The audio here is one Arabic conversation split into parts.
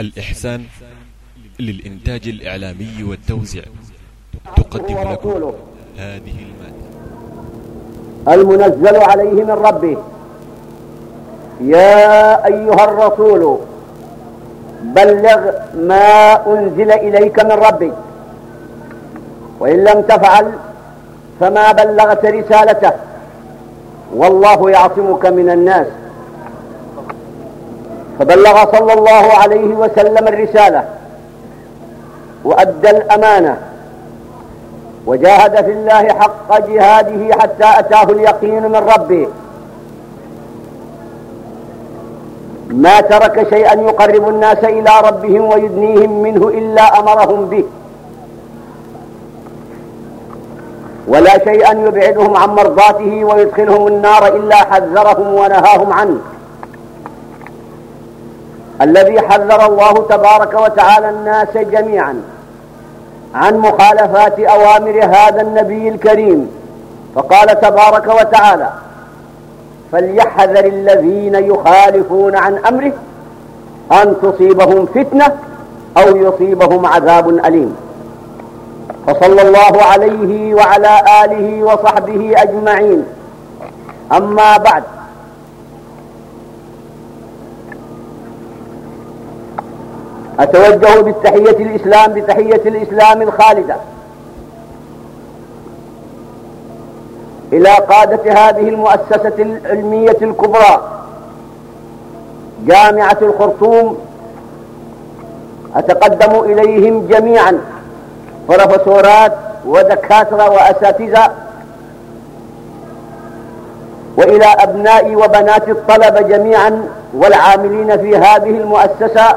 الإحسان للإنتاج الإعلامي والتوزيع. تقدم لكم هذه المادة. المنزل عليه من ربه. يا أيها الرسول بلغ ما أنزل إليك من ربك. وإن لم تفعل فما بلغت رسالته. والله يعصمك من الناس. فبلغ صلى الله عليه وسلم الرسالة وأدى الأمانة وجاهد في الله حق جهاده حتى أتاه اليقين من ربه. ما ترك شيئا يقرب الناس إلى ربهم ويدنيهم منه إلا أمرهم به. ولا شيئا يبعدهم عن مرضاته ويدخلهم النار إلا حذرهم ونهاهم عنه. الذي حذر الله تبارك وتعالى الناس جميعا عن مخالفات أوامر هذا النبي الكريم. فقال تبارك وتعالى فليحذر الذين يخالفون عن أمره أن تصيبهم فتنة أو يصيبهم عذاب أليم. فصلى الله عليه وعلى آله وصحبه أجمعين. أما بعد أتوجه بالتحية الإسلام بتحية الإسلام الخالدة. إلى قادة هذه المؤسسة العلمية الكبرى جامعة الخرطوم أتقدم إليهم جميعا بروفيسورات ودكاترة وأساتذة وإلى أبناء وبنات الطلبة جميعا والعاملين في هذه المؤسسة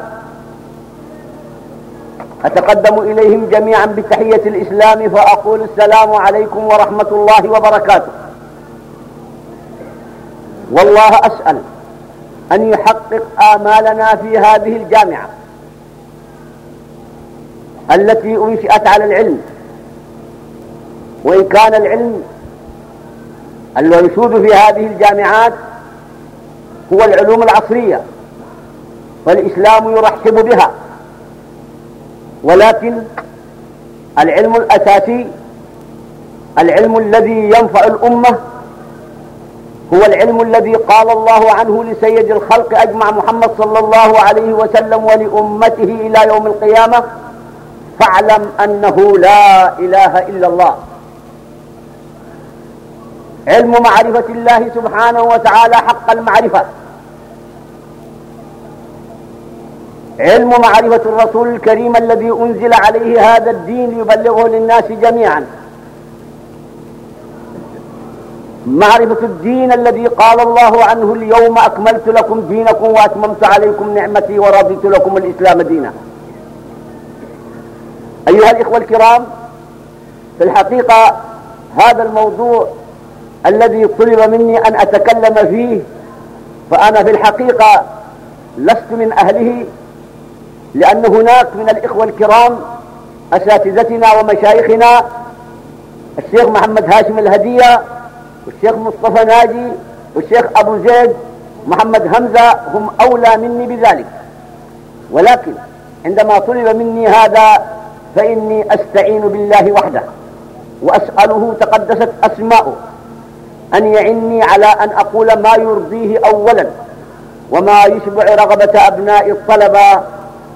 أتقدم إليهم جميعا بتحية الإسلام فأقول السلام عليكم ورحمة الله وبركاته. والله أسأل أن يحقق آمالنا في هذه الجامعة التي أنشئت على العلم. وإن كان العلم المنشود في هذه الجامعات هو العلوم العصرية فالإسلام يرحب بها. ولكن العلم الأساسي العلم الذي ينفع الأمة هو العلم الذي قال الله عنه لسيد الخلق أجمع محمد صلى الله عليه وسلم ولأمته إلى يوم القيامة فاعلم أنه لا إله إلا الله. علم معرفة الله سبحانه وتعالى حق المعرفة. علم معرفة الرسول الكريم الذي أنزل عليه هذا الدين ليبلغه للناس جميعا. معرفة الدين الذي قال الله عنه اليوم أكملت لكم دينكم وأتممت عليكم نعمتي ورضيت لكم الإسلام دينا. أيها الإخوة الكرام في الحقيقة هذا الموضوع الذي طلب مني أن أتكلم فيه فأنا في الحقيقة لست من أهله لأن هناك من الإخوة الكرام أساتذتنا ومشايخنا الشيخ محمد هاشم الهدية والشيخ مصطفى ناجي والشيخ أبو زيد محمد همزة هم أولى مني بذلك. ولكن عندما طلب مني هذا فإني أستعين بالله وحده وأسأله تقدست أسماؤه أن يعني على أن أقول ما يرضيه أولا وما يشبع رغبة أبناء الطلبة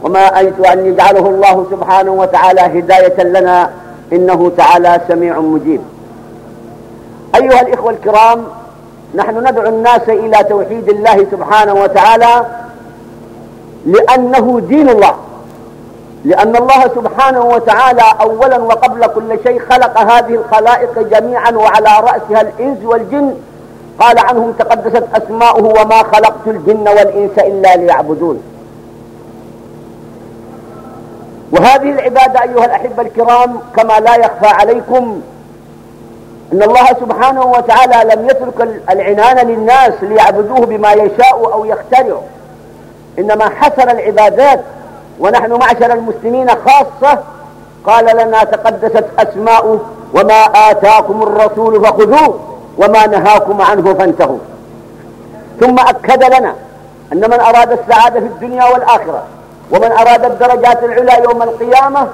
وما أيت أن يجعله الله سبحانه وتعالى هداية لنا إنه تعالى سميع مجيب. أيها الإخوة الكرام نحن ندعو الناس إلى توحيد الله سبحانه وتعالى لأنه دين الله. لأن الله سبحانه وتعالى أولا وقبل كل شيء خلق هذه الخلائق جميعا وعلى رأسها الإنس والجن. قال عنهم تقدست أسماؤه وما خلقت الجن والإنس إلا ليعبدون. وهذه العبادة أيها الأحبة الكرام كما لا يخفى عليكم أن الله سبحانه وتعالى لم يترك العنان للناس ليعبدوه بما يشاء أو يخترع إنما حسر العبادات ونحن معشر المسلمين خاصة. قال لنا تقدست أسماؤه وما آتاكم الرسول فخذوه وما نهاكم عنه فانتهوا. ثم أكد لنا أن من أراد السعادة في الدنيا والآخرة ومن أراد الدرجات العلى يوم القيامة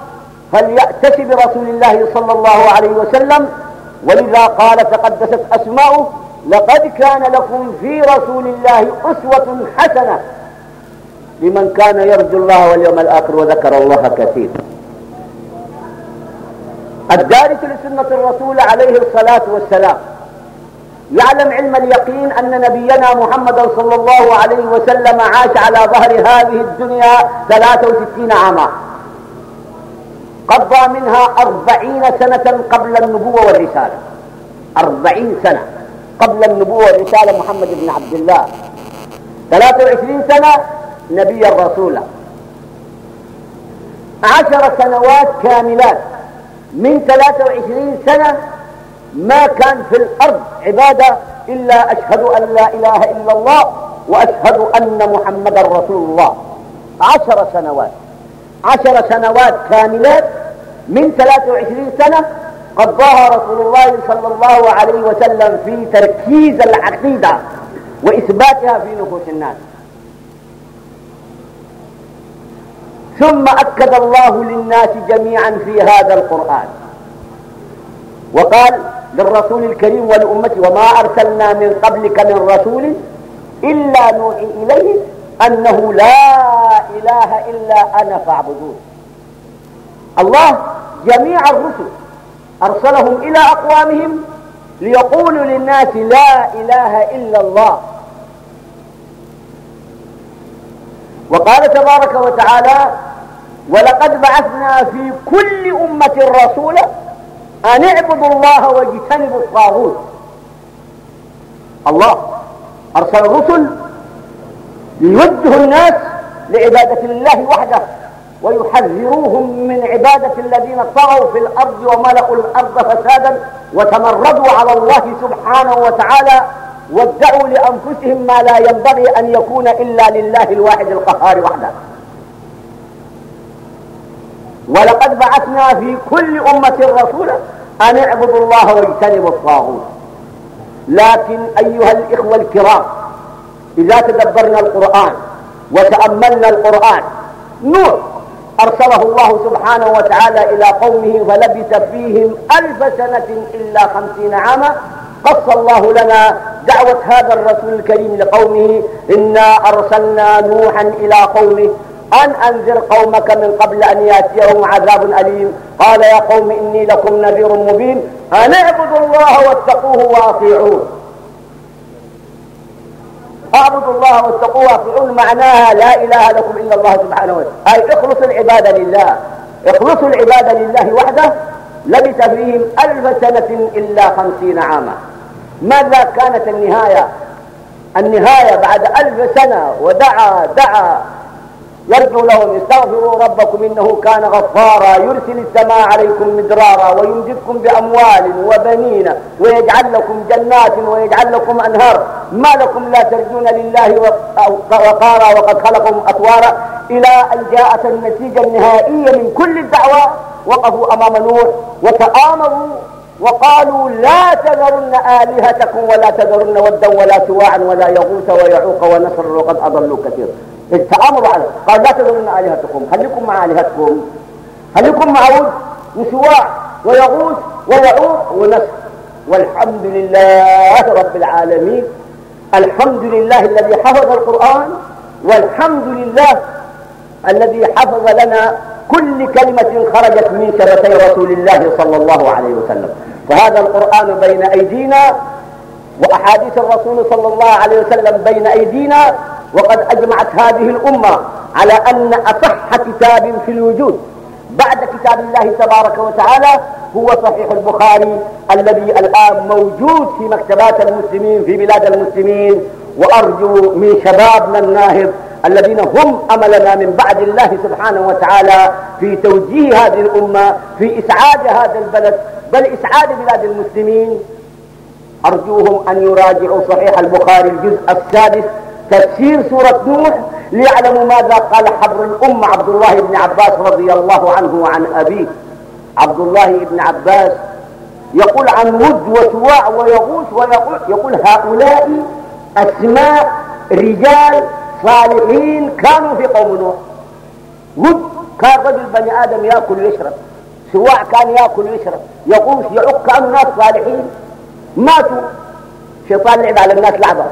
فليأتش برسول الله صلى الله عليه وسلم. ولذا قال تقدست أسماؤه لقد كان لكم في رسول الله أسوة حسنة لمن كان يرجو الله واليوم الآخر وذكر الله كثيرا الدارس لسنة الرسول عليه الصلاة والسلام يعلم علم اليقين أن نبينا محمد صلى الله عليه وسلم عاش على ظهر هذه الدنيا 63 عاما. قضى منها أربعين سنة قبل النبوة والرسالة. أربعين سنة قبل النبوة والرسالة محمد بن عبد الله. 23 سنة نبيا رسولا عشر سنوات كاملات. من 23 سنة ما كان في الأرض عبادة إلا أشهد أن لا إله إلا الله وأشهد أن محمدا رسول الله. عشر سنوات. عشر سنوات كاملات من 23 سنة قضاها رسول الله صلى الله عليه وسلم في تركيز العقيدة وإثباتها في نفوس الناس. ثم أكد الله للناس جميعا في هذا القرآن. وقال للرسول الكريم والأمة وما أرسلنا من قبلك من رسول إلا نوحي إليه أنه لا إله إلا أنا فاعبدون. الله جميع الرسل أرسلهم إلى أقوامهم ليقولوا للناس لا إله إلا الله. وقال تبارك وتعالى ولقد بعثنا في كل أمة رسولا أن اعبدوا الله واجتنبوا الطاغوت. الله أرسل الرسل ليوجهوا الناس لعبادة الله وحده ويحذروهم من عبادة الذين طغوا في الأرض وملأوا الأرض فسادا وتمردوا على الله سبحانه وتعالى وادعوا لأنفسهم ما لا ينبغي أن يكون إلا لله الواحد القهار وحده. ولقد بعثنا في كل أمة رسولا أن اعبدوا الله واجتنبوا الطاغوت. لكن أيها الإخوة الكرام إذا تدبرنا القرآن وتأملنا القرآن نوح أرسله الله سبحانه وتعالى إلى قومه فلبث فيهم ألف سنة إلا خمسين عاما. قص الله لنا دعوة هذا الرسول الكريم لقومه إنا أرسلنا نوحا إلى قومه أن أنذر قومك من قبل أن يأتيهم عذاب أليم. قال يا قوم إني لكم نذير مبين. أن اعبدوا الله واتقوه وأطيعوه اعبدوا الله واتقوه وأطيعون معناها لا إله لكم إلا الله سبحانه وتعالى. أي اخلصوا العبادة لله. اخلصوا العبادة لله وحده. لبث فيهم ألف سنة إلا خمسين عاما. ماذا كانت النهاية؟ النهاية بعد ألف سنة ودعا دعا يرجو لهم استغفروا ربكم إنه كان غفارا يرسل السماء عليكم مدرارا ويمددكم بأموال وبنين ويجعل لكم جنات ويجعل لكم أنهار. ما لكم لا ترجون لله وقارا وقد خلقهم أطوارا إلى أن جاءت النتيجة النهائية من كل الدعوة. وقفوا أمام نوح وتآمروا وقالوا لا تذرن آلهتكم ولا تذرن ودا ولا سواعا ولا يغوث ويعوق ونصر وقد أضلوا كثيرا. التآمر على قال لا تذرن آلهتكم. خليكم مع آلهتكم؟ خليكم مع ود وسواع ويغوث ويعوق ونصر والحمد لله رب العالمين. الحمد لله الذي حفظ القرآن والحمد لله الذي حفظ لنا كل كلمة خرجت من شفتي رسول الله صلى الله عليه وسلم. فهذا القرآن بين أيدينا وأحاديث الرسول صلى الله عليه وسلم بين أيدينا وقد أجمعت هذه الأمة على أن أصح كتاب في الوجود بعد كتاب الله تبارك وتعالى هو صحيح البخاري الذي الآن موجود في مكتبات المسلمين في بلاد المسلمين وأرجو من شبابنا الناهض الذين هم أملنا من بعد الله سبحانه وتعالى في توجيه هذه الأمة في إسعاد هذا البلد بل إسعاد بلاد المسلمين. أرجوهم أن يراجعوا صحيح البخاري الجزء السادس تفسير سورة نوح ليعلموا ماذا قال حبر الأمة عبد الله بن عباس رضي الله عنه وعن أبيه. عبد الله بن عباس يقول عن ود وسواع ويغوث ويقول يقول هؤلاء أسماء رجال صالحين كانوا في قوم نوح. ود كان رجل بني آدم يأكل ويشرب. سواع كان يأكل ويشرب. يغوص يعق كانوا ناس صالحين. ماتوا. شيطان لعب على الناس لعبة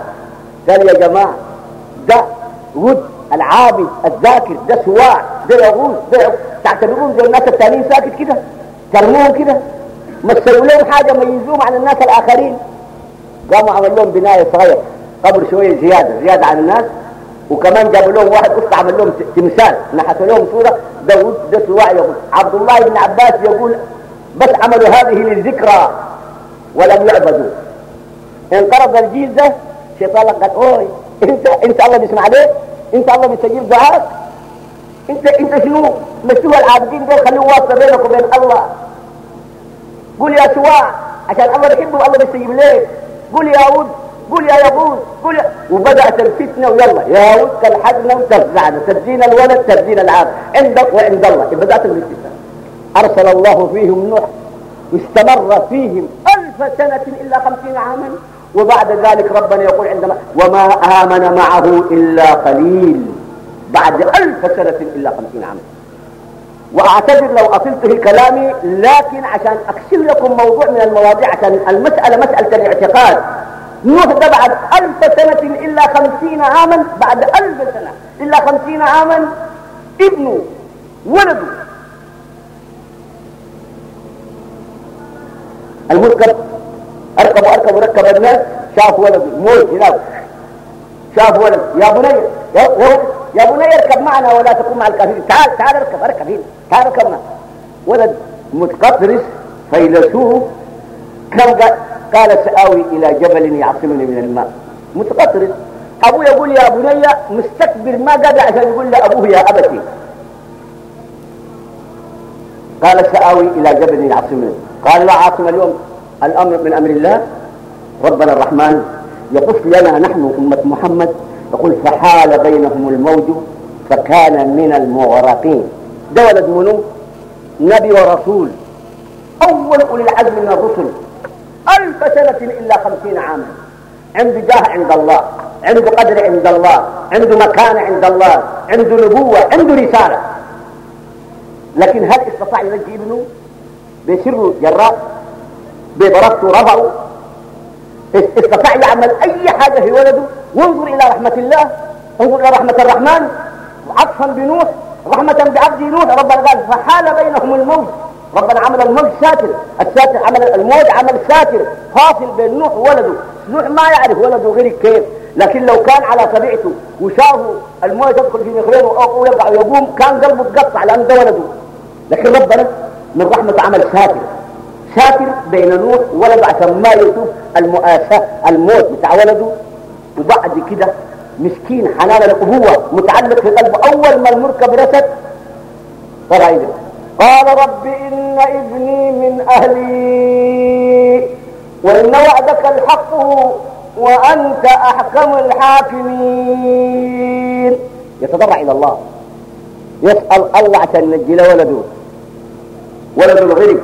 قال يا جماعة ده ود العابد الذاكر ده سواع ده يغوص ده تعتبرون زي الناس التانيين ساكت كده ترموهم كده مثلوا لهم حاجة ميزوهم عن الناس الآخرين. قاموا عمل لهم بناية صغير قبر شوية زيادة زيادة عن الناس. وكمان جابوا لهم واحد قصة عمل لهم تمثال نحتوا لهم صورة داود ده سواع يقول عبد الله بن عباس يقول بس عملوا هذه للذكرى ولم يعبدوا. انقرض الجيل ده شيطان قال أوي. انت إنت الله بيسمع عليك إنت الله بيستجيب دعاك؟ انت إنت شنو؟ مستوى العابدين دول خليه واسطه بينك وبين الله. قول يا سواع عشان الله بيحبه والله بيستجيب ليك. قول يا ود قول يا يغوث قول يا وبدأت الفتنة ويلا. يا ود كالحزنة وتفزعنا تدين الولد تدين العاب. عندك وعند الله. بدأت الفتنة. أرسل الله فيهم نوح واستمر فيهم ألف سنة إلا خمسين عاما. وبعد ذلك ربنا يقول عندما وما آمن معه إلا قليل. بعد ألف سنة إلا خمسين عاما. وأعتذر لو اطلت كلامي لكن عشان اكشف لكم موضوع من المواضيع عشان المسألة مسألة الاعتقاد. نوح ده بعد ألف سنة إلا خمسين عاما بعد ألف سنة إلا خمسين عاما ابنه ولده. المركب أركب أركب ركب الناس شاف ولده موت هناك. شاف ولد. يا بني يا ولد يا بني اركب معنا ولا تكون مع الكافرين. تعال تعال اركب اركب هنا. تعال اركبنا ولد متقطرس فيلسوف كم قال سآوي إلى جبل يعصمني من الماء. متقطرس. أبوه يقول يا بني مستكبر ما قال عشان يقول لأبوه يا أبتي. قال سآوي إلى جبل يعصمني. قال لا عاصم اليوم. الأمر من أمر الله. ربنا الرحمن يقص لنا نحن أمة محمد. يقول فحال بينهم الموج فكان من المغرقين. ده ولد منو؟ نبي ورسول. أول أولي العزم من الرسل. ألف سنة إلا خمسين عاما. عنده جاه عند الله عنده قدر عند الله عنده مكانة عند الله عنده نبوة عنده رسالة. لكن هل استطاع ينجي ابنه؟ بسره جراء. بضربته رفعه استطاع يعمل أي حاجة في ولده. وانظر إلى رحمة الله. انظر إلى رحمة الرحمن. عطفا بنوح. رحمة بعبد نوح. ربنا قال فحال بينهم الموت ربنا عمل الموت ساتر الساتر عمل الموت عمل ساتر فاصل بين نوح وولده. نوح ما يعرف ولده غير كيف. لكن لو كان على طبيعته وشافوا الموت يدخل في مخرين ويقع ويقوم كان قلبه تقطع لأن ده ولده. لكن ربنا من رحمة عمل ساتر ساتر بين نوح وولده عشان ما يشوف المؤاساة الموت بتاع ولده. وبعد كده مسكين حنان الأبوة متعلق في قلبه. أول ما المركب رست طلع قال رب إن ابني من أهلي وإن وعدك الحق وأنت أحكم الحاكمين. يتضرع إلى الله. يسأل الله عشان ينجي له ولده. ولد الغرق.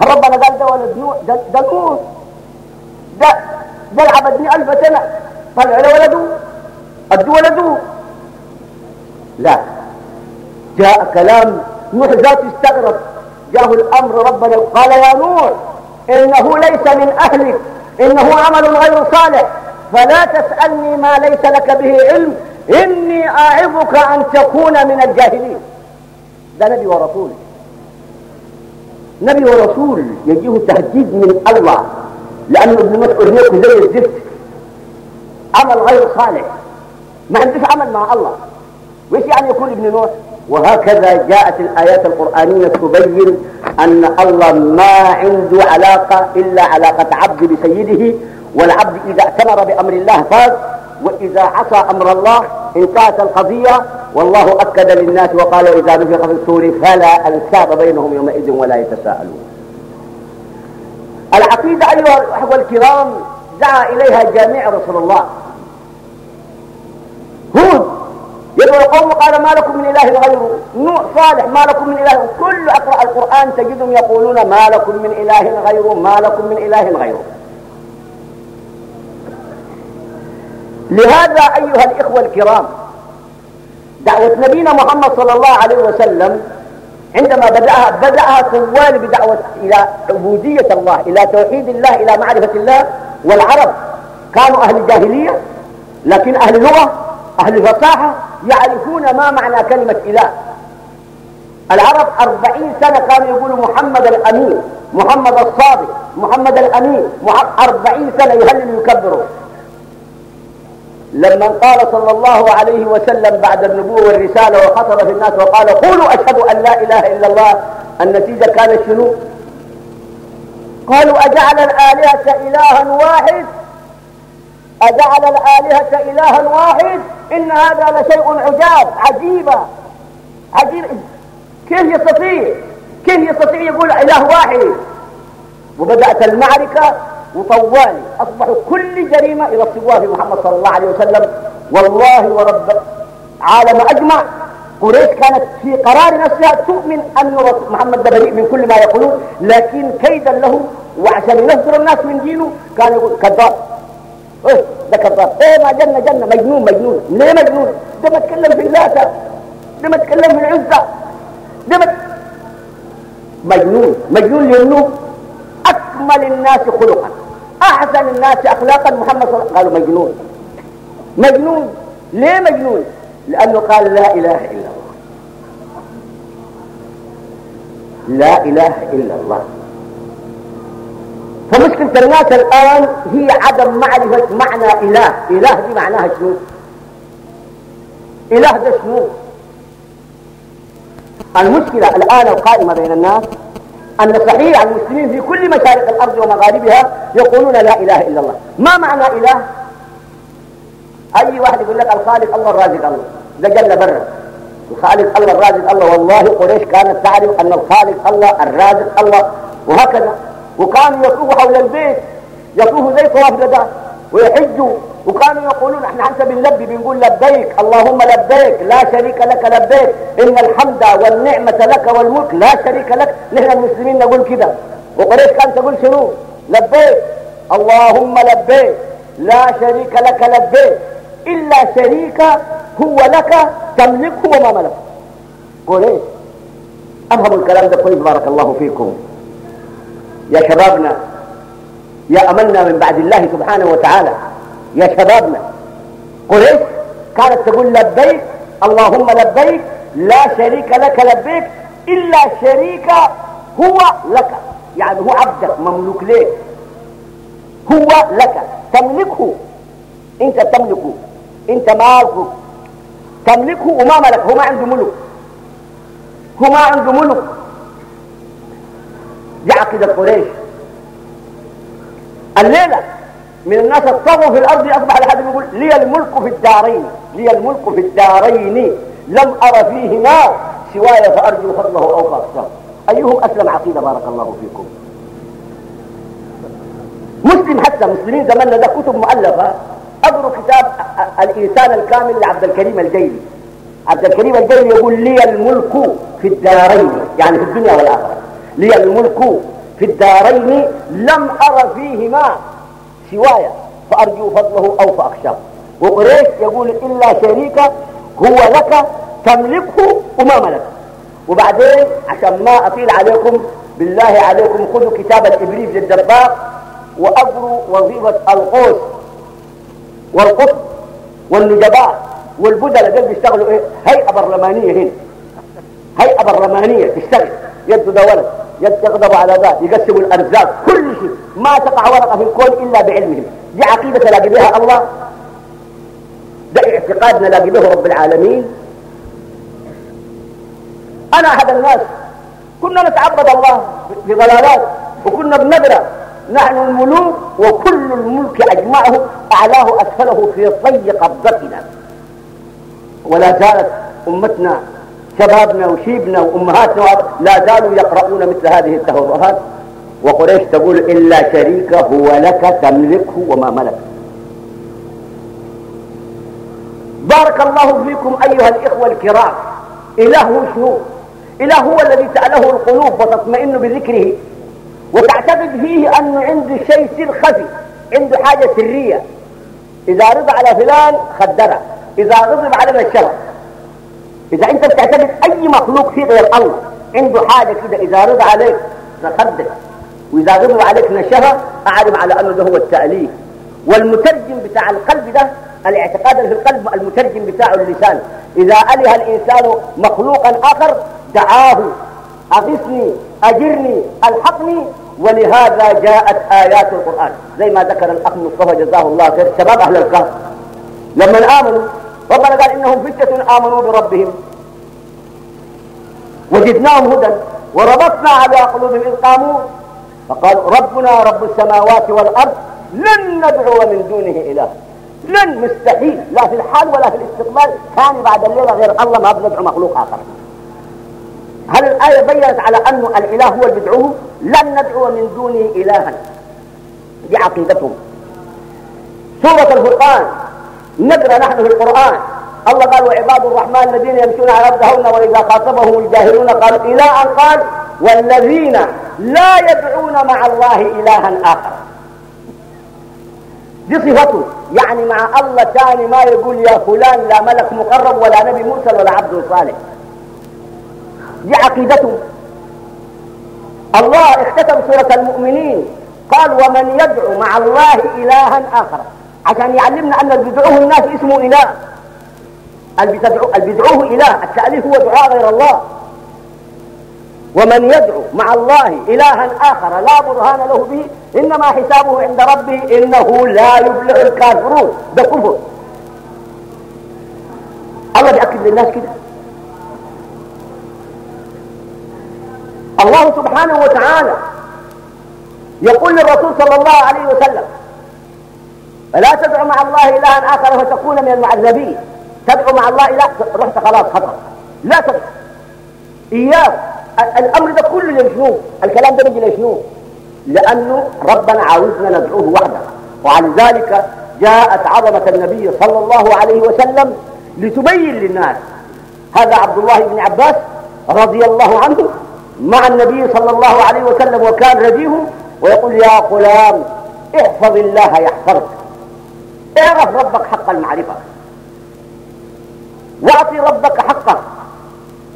هل ربنا قال ده ولد نوح ده, ده نوح ده ده العبدني ألف سنة. طلع له ولده. أدوا ولده. لا. جاء كلام نوح ذات استغرب. جاءه الأمر ربنا قال يا نوح إنه ليس من أهلك. إنه عمل غير صالح. فلا تسألني ما ليس لك به علم. إني أعظك أن تكون من الجاهلين. ده نبي ورسول نبي ورسول يجيه تهديد من الله لأنه ابن مسعود ريقه زي الزفت. عمل غير صالح. ما عندوش عمل مع الله. وإيش يعني يكون ابن نوح؟ وهكذا جاءت الآيات القرآنية تبين أن الله ما عنده علاقة إلا علاقة عبد بسيده والعبد إذا اعتمر بأمر الله فاز وإذا عصى أمر الله انتهت القضية والله أكد للناس وقال إذا نفخ في الصور فلا أنساب بينهم يومئذ ولا يتساءلون. العقيدة أيها الأحوة الكرام دعا إليها جميع رسول الله. هود يدعو القوم قال ما لكم من إله غيره؟ نوح صالح ما لكم من إله؟ كل أقرأ القرآن تجدهم يقولون ما لكم من إله غيره ما لكم من إله غيره. لهذا أيها الإخوة الكرام دعوة نبينا محمد صلى الله عليه وسلم عندما بدأها بدأها طوال بدعوة إلى عبودية الله إلى توحيد الله إلى معرفة الله. والعرب كانوا أهل جاهلية لكن أهل لغة أهل فصاحة يعرفون ما معنى كلمة إله. العرب أربعين سنة كانوا يقولوا محمد الأمين محمد الصادق محمد الأمين أربعين سنة يهلل يكبروا لما قال صلى الله عليه وسلم بعد النبوة والرسالة وخطب في الناس وقال قولوا أشهد أن لا إله إلا الله النتيجة كانت شنو؟ قالوا أجعل الآلهة إلها واحد أجعل الآلهة إلها واحد إن هذا لشيء عجاب عجيبة عجيب. كيف يستطيع؟ كيف يستطيع يقول إله واحد؟ وبدأت المعركة وطوالي أصبحوا كل جريمة ينصبوها في محمد صلى الله عليه وسلم. والله ورب عالم أجمع. قريش كانت في قرار نفسها تؤمن أن محمد ده بريء من كل ما يقولون. لكن كيدا له وعشان ينفر الناس من دينه كان يقول كذاب. إيه ده كذاب. إيه ما جنة جنة. مجنون مجنون. ليه مجنون؟ ده ما تكلم في اللاتة ده ما تكلم في العزة. ده ما مجنون. مجنون لأنه أكمل الناس خلقا. أحسن الناس اخلاقا محمد صلى الله عليه وسلم. قالوا مجنون. مجنون. ليه مجنون؟ لأنه قال لا إله إلا الله. لا إله إلا الله. فمشكلة الناس الآن هي عدم معرفة معنى إله. إله دي معناها شنو؟ إله ده شنو؟ المشكلة الآن القائمة بين الناس أن صحيح المسلمين في كل مشارق الأرض ومغاربها يقولون لا إله إلا الله. ما معنى إله؟ أي واحد يقول لك الخالق الله الرازق الله. ده جل برا. الخالق الله الرازق الله. والله قريش كانت تعرف أن الخالق الله الرازق الله. وهكذا. وكانوا يطوفوا حول البيت. يطوفوا زي طواف الوداع ويحجوا وكانوا يقولون إحنا حتى بنلبي بنقول لبيك اللهم لبيك لا شريك لك لبيك. إن الحمد والنعمة لك والملك لا شريك لك. نحن المسلمين نقول كده. وقريش كانت تقول شنو؟ لبيك. اللهم لبيك. لا شريك لك لبيك. إلا شريك هو لك تملكه وما ملك. قريش. افهموا الكلام ده كويس بارك الله فيكم. يا شبابنا يا أملنا من بعد الله سبحانه وتعالى. يا شبابنا. قريش كانت تقول لبيك اللهم لبيك لا شريك لك لبيك إلا شريك هو لك. يعني هو عبدك مملوك ليك. هو لك. تملكه. أنت تملكه. أنت مالكه. تملكه وما ملك. هو ما عنده ملك. هو ما عنده ملك. دي عقيدة قريش. الليلة من الناس الطغوا في الأرض أصبح لحد يقول لي الملك في الدارين لي الملك في الدارين لم أر فيهما سواي فأرجو فضله أو خاصه أيهم أسلم عقيدة بارك الله فيكم؟ مسلم حتى مسلمين زماننا ده كتب مؤلفة. أقروا كتاب الإنسان الكامل لعبد الكريم الجيلي. عبد الكريم الجيلي يقول لي الملك في الدارين يعني في الدنيا والآخرة. لي الملك في الدارين لم أر فيهما سوايا فأرجو فضله أو فأخشاه. وقريش يقول إلا شريك هو لك تملكه وما ملك وبعدين عشان ما أطيل عليكم بالله عليكم خذوا كتاب الإبريز للدباغ وأقروا وظيفة القوس والقطب والنجباء والبدلة دول بيشتغلوا إيه؟ هيئة برلمانية هنا. هيئة برلمانية تشتغل. يد ده ولد. يغضب على ذات يقسموا الأرزاق كل شيء. ما تقع ورقة في الكون إلا بعلمهم دي عقيدة تلاقي بها الله. ده اعتقاد نلاقي به رب العالمين. أنا أحد الناس. كنا نتعبد الله في ضلالات وكنا بنقرا نحن الملوك وكل الملك أجمعه أعلاه أسفله في طي قبضتنا ولا زالت أمتنا شبابنا وشيبنا وأمهاتنا لا زالوا يقرؤون مثل هذه التهرؤات وقريش تقول إلا شريك هو لك تملكه وما ملك. بارك الله فيكم أيها الإخوة الكرام. إله شنو؟ إله هو الذي سأله القلوب وتطمئن بذكره. وتعتقد فيه انه عنده شيء سر خفي عنده حاجة سرية. إذا رضى على فلان خدره إذا غضب على الشرف إذا أنت بتعتقد أي مخلوق فيه غير الله عنده حاجة كده إذا رضى عليك تصدق وإذا غضب عليك نشرها اعرف على أنه ده هو التأليف. والمترجم بتاع القلب ده الاعتقاد في القلب المترجم بتاعه اللسان إذا اله الإنسان مخلوقا آخر دعاه أغثني أجرني ألحقني. ولهذا جاءت آيات القرآن. زي ما ذكر الأخ مصطفى جزاه الله خير. شباب أهل الكهف لما آمنوا ربنا قال إنهم فتيه آمنوا بربهم. وجدناهم هدى وربطنا على قلوبهم إذ قاموا. فقال ربنا رب السماوات والأرض لن ندعو من دونه إله. لن مستحيل. لا في الحال ولا في الاستقبال. كان بعد الليلة غير الله ما بندعو مخلوق آخر. هل الآية بينت على أن الإله هو اللي بيدعوه لن ندعو من دونه إلها. دي عقيدتهم. سورة الفرقان. نقرأ نحن في القرآن. الله قال وعباد الرحمن الذين يمشون على أرضهن وإذا خاطبهم الجاهلون قالوا إلى أن قال والذين لا يدعون مع الله إلها آخر دي صفته. يعني مع الله ثاني ما يقول يا فلان لا ملك مقرب ولا نبي مرسل ولا عبد صالح دي عقيدته. الله اختتم سورة المؤمنين. قال ومن يدعو مع الله إلها آخر عشان يعلمنا أن اللي بيدعوه الناس اسمه إله. اللي بيدعوه إله. التأليف هو دعاء غير الله. ومن يدعو مع الله إلها آخر لا برهان له به إنما حسابه عند ربه إنه لا يبلغ الكافرون. ده كفر الله بيأكد للناس كده. الله سبحانه وتعالى يقول للرسول صلى الله عليه وسلم فلا تدعو مع الله إلها آخر فتكون من المعذبين. تدعو مع الله إله رحت خلاص خطر لا تدعو إياك. الأمر ده كله لشنو الكلام ده بيجي لشنو لأنه ربنا عاوزنا ندعوه وحده. وعن ذلك جاءت عظمة النبي صلى الله عليه وسلم لتبين للناس. هذا عبد الله بن عباس رضي الله عنه مع النبي صلى الله عليه وسلم وكان رديه ويقول يا غلام احفظ الله يحفظك. اعرف ربك حق المعرفة. واعطي ربك حقه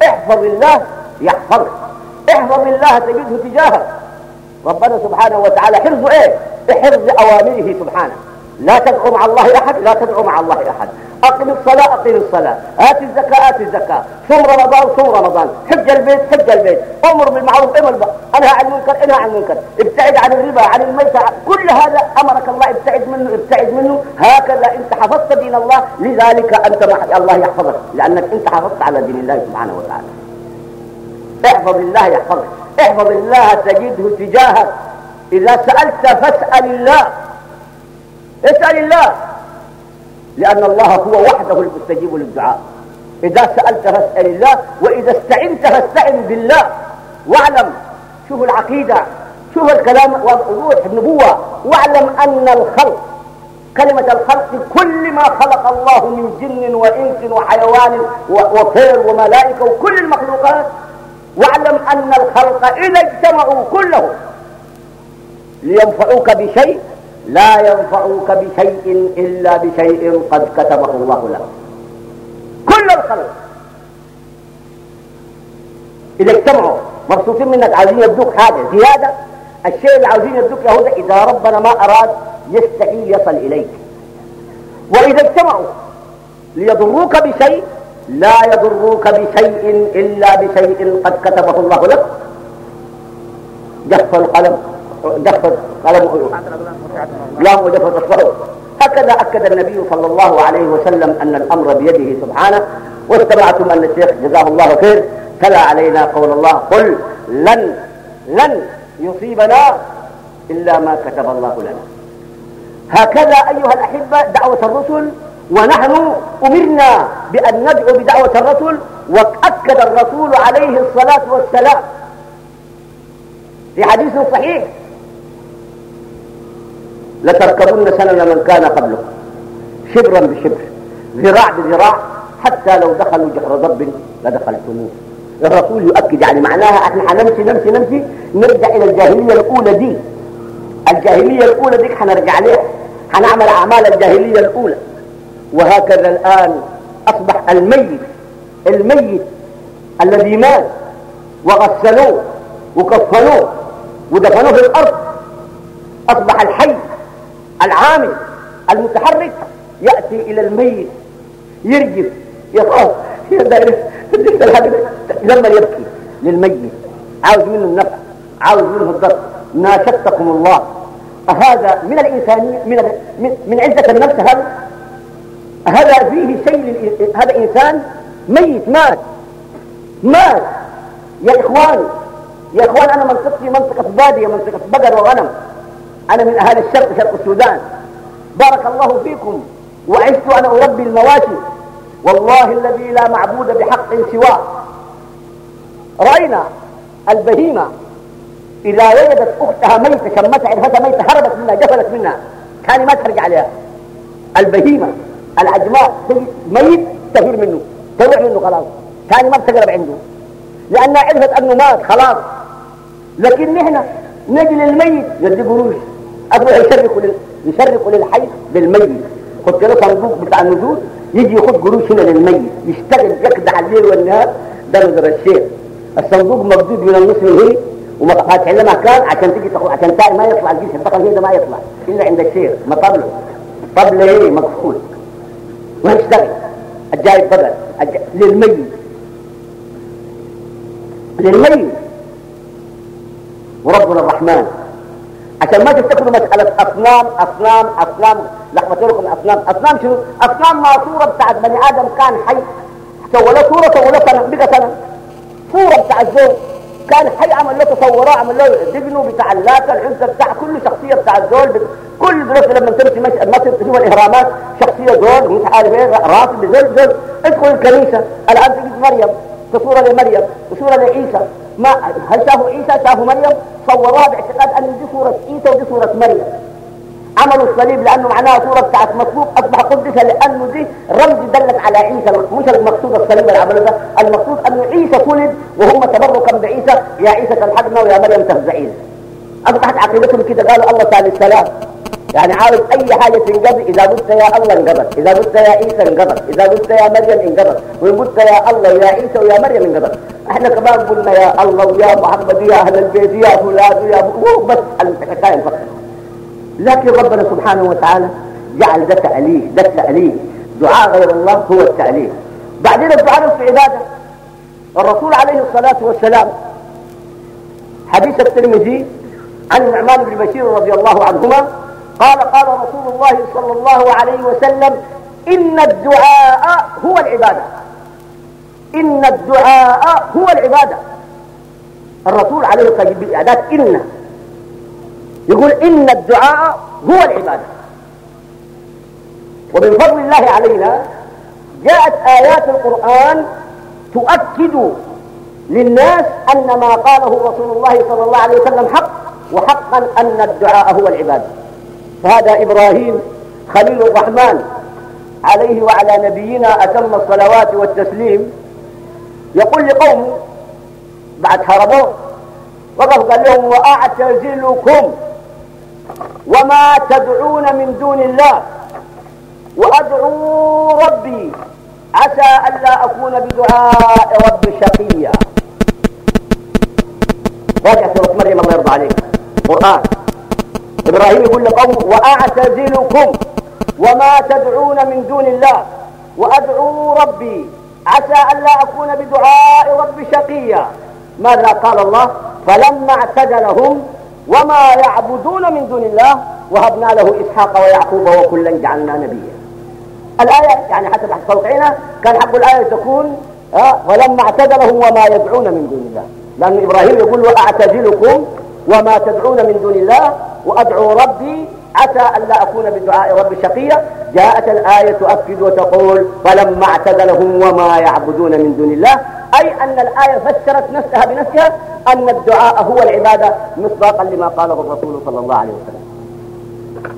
احفظ الله يحفظك. احفظ الله تجده تجاهك. ربنا سبحانه وتعالى حفظه إيه؟ حفظ أوامره سبحانه. لا تدعو مع الله أحد لا تدعو مع الله أحد. أقم الصلاة أقم الصلاة. آت الزكاة آت الزكاة. صوم رمضان صوم رمضان. حج البيت حج البيت. أمر بالمعروف أمر أنهى عن المنكر أنهى عن المنكر. ابتعد عن الربا عن الميتة. كل هذا أمرك الله ابتعد منه ابتعد منه. هكذا انت حفظت دين الله لذلك أنت الله يحفظك. لأنك انت حفظت على دين الله سبحانه وتعالى. احفظ الله يحفظك. احفظ الله تجده تجاهك. إذا سألت فاسأل الله. اسأل الله. لأن الله هو وحده المستجيب للدعاء. إذا سألت فاسأل الله وإذا استعنت فاستعن بالله. واعلم شوف العقيدة شوف الكلام وروح النبوة. واعلم أن الخلق كلمة الخلق كل ما خلق الله من جن وإنس وحيوان وطير وملائكة وكل المخلوقات. واعلم أن الخلق إذا اجتمعوا كلهم لينفعوك بشيء لا ينفعوك بشيء إلا بشيء قد كتبه الله لك. كل الخلق. إذا اجتمعوا مبسوطين منك عاوزين يدوك حاجة زيادة. الشيء اللي عاوزين يدوك له إذا ربنا ما أراد يستحيل يصل إليك. وإذا اجتمعوا ليضروك بشيء لا يضروك بشيء إلا بشيء قد كتبه الله لك. جف القلم. جف القلم لا وجف الصحف هكذا أكد النبي صلى الله عليه وسلم أن الأمر بيده سبحانه واستمعتم أن الشيخ جزاه الله خير. تلا علينا قول الله قل لن لن يصيبنا إلا ما كتب الله لنا. هكذا أيها الأحبة دعوة الرسل ونحن أمرنا بأن ندعو بدعوة الرسل وأكد الرسول عليه الصلاة والسلام في حديث صحيح لتركبن سنن من كان قبلكم شبرا بشبر ذراع بذراع حتى لو دخلوا جحر ضب لدخلتموه. الرسول يؤكد يعني معناها إحنا حنمشي نمشي نمشي نرجع إلى الجاهلية الأولى دي. الجاهلية الأولى دي حنرجع لها حنعمل أعمال الجاهلية الأولى. وهكذا الآن أصبح الميت الميت الذي مات وغسلوه وكفنوه ودفنوه في الأرض أصبح الحي العامل المتحرك يأتي إلى الميت يرجف يخاف لما يبكي للميت. عاوز منه النفع عاوز منه الضر ناشدتكم الله. أهذا من الإنسانية من, من, عزة النفس هذا؟ هذا فيه شيء هذا إنسان ميت مات. مات. يا إخوان يا إخوان أنا منطقتي منطقة بادية منطقة بقر وغنم. أنا من أهل الشرق شرق السودان. بارك الله فيكم وعشت أنا أربي المواشي. والله الذي لا معبود بحق سواه. رأينا البهيمة إذا وجدت أختها ميتة شمتها عرفتها ميتة هربت منها جفلت منها. كان ما ترجع عليها. البهيمة العجماء ميت تفر منه تروح منه خلاص. كان ما بتقرب عنده. لأنها عرفت أنه مات خلاص. لكن نحن نجي للميت ندي قروش أروح يشرقوا لل... للحي بالميت خد له صندوق بتاع النجود يجي ياخد قروش هنا للميت. يشتغل يكدع الليل والنهار. ده نظر الشيخ. الصندوق مردود من النصف وما فاتح لنا مكان عشان تيجي تاخد عشان تاعي ما يطلع الجيش البقر هنا ما يطلع. إلا عند الشيخ مطبله طبله إيه؟ مقفول. ويشتغل الجاي بدل للميت. للميت. وربنا الرحمن. عشان ما تفتكروا مسألة أصنام أصنام أصنام لخبطوا لكم أصنام. أصنام شنو؟ أصنام ما صورة بتاعت بني آدم كان حي. سوى له صورة سوى له سنة. بقى سنة. صورة بتاع الزوج كان حي عمل له تصورات عمل له دقنه بتاع اللات العنزة بتاع كل شخصية بتاع الزول كل دلوقتي لما تمشي مصر تشوف الإهرامات شخصية زول مش عارف إيه رأس بزول زول ادخل الكنيسة. الآن تجد مريم تصورة لمريم وصورة لعيسى. ما هل شافوا عيسى؟ شافوا مريم؟ صوروها باعتقاد أن دي صورة عيسى ودي صورة مريم. عملوا الصليب لأنه معناها صورة بتاعت مصلوب أصبح قدسة لأنه دي رمز دلت على عيسى مش المقصود الصليب اللي عملوا ده المقصود انه عيسى ولد وهم تبركا بعيسى. يا عيسى تلحقنا ويا مريم تهزعين أصبحت عقيدتهم كده قالوا الله تعالى السلام يعني عاوز أي حاجة تنقضي إذا قلت يا الله انقضت إذا قلت يا عيسى انقضت إذا قلت يا مريم انقضت وإن قلت يا الله ويا عيسى ويا مريم انقضت إحنا كمان قلنا يا الله ويا محمد يا أهل البيت يا فلان ويا بس الحكاية فقط. لكن ربنا سبحانه وتعالى جعل ده تأليه ده التأليه دعاء غير الله هو التأليه بعدين الدعاء نفسه عبادة. الرسول عليه الصلاة والسلام حديث الترمذي عن النعمان بن بشير رضي الله عنهما قال قال رسول الله صلى الله عليه وسلم إن الدعاء هو العبادة. إن الدعاء هو العبادة. الرسول عليه الصلاة والسلام بالإعداد إن. يقول إن الدعاء هو العبادة. ومن فضل الله علينا جاءت آيات القرآن تؤكد للناس أن ما قاله رسول الله صلى الله عليه وسلم حق وحقا أن الدعاء هو العبادة. فهذا إبراهيم خليل الرحمن عليه وعلى نبينا أتم الصلوات والتسليم. يقول لقومه بعد هربوه وقف قال لهم وأعتزلكم وما تدعون من دون الله وأدعو ربي عسى ألا أكون بدعاء ربي شقيا. راجع سورة مريم الله يرضى عليك؟ قرآن. إبراهيم يقول لقومه وأعتزلكم وما تدعون من دون الله وأدعو ربي عسى ألا أكون بدعاء ربي شقيا. ماذا قال الله؟ فلما اعتزلهم وما يعبدون من دون الله وهبنا له إسحاق ويعقوب وكلا جعلنا نبيا. الآية يعني حسب توقعنا كان حق الآية تكون آه ولما اعتزلهم وما يدعون من دون الله. لأن إبراهيم يقول وأعتزلكم وما تدعون من دون الله وأدعو ربي عسى ألا أكون بدعاء ربي شقيا. جاءت الآية تؤكد وتقول فلما اعتزلهم وما يعبدون من دون الله. أي أن الآية فسرت نفسها بنفسها أن الدعاء هو العبادة مصداقا لما قاله الرسول صلى الله عليه وسلم.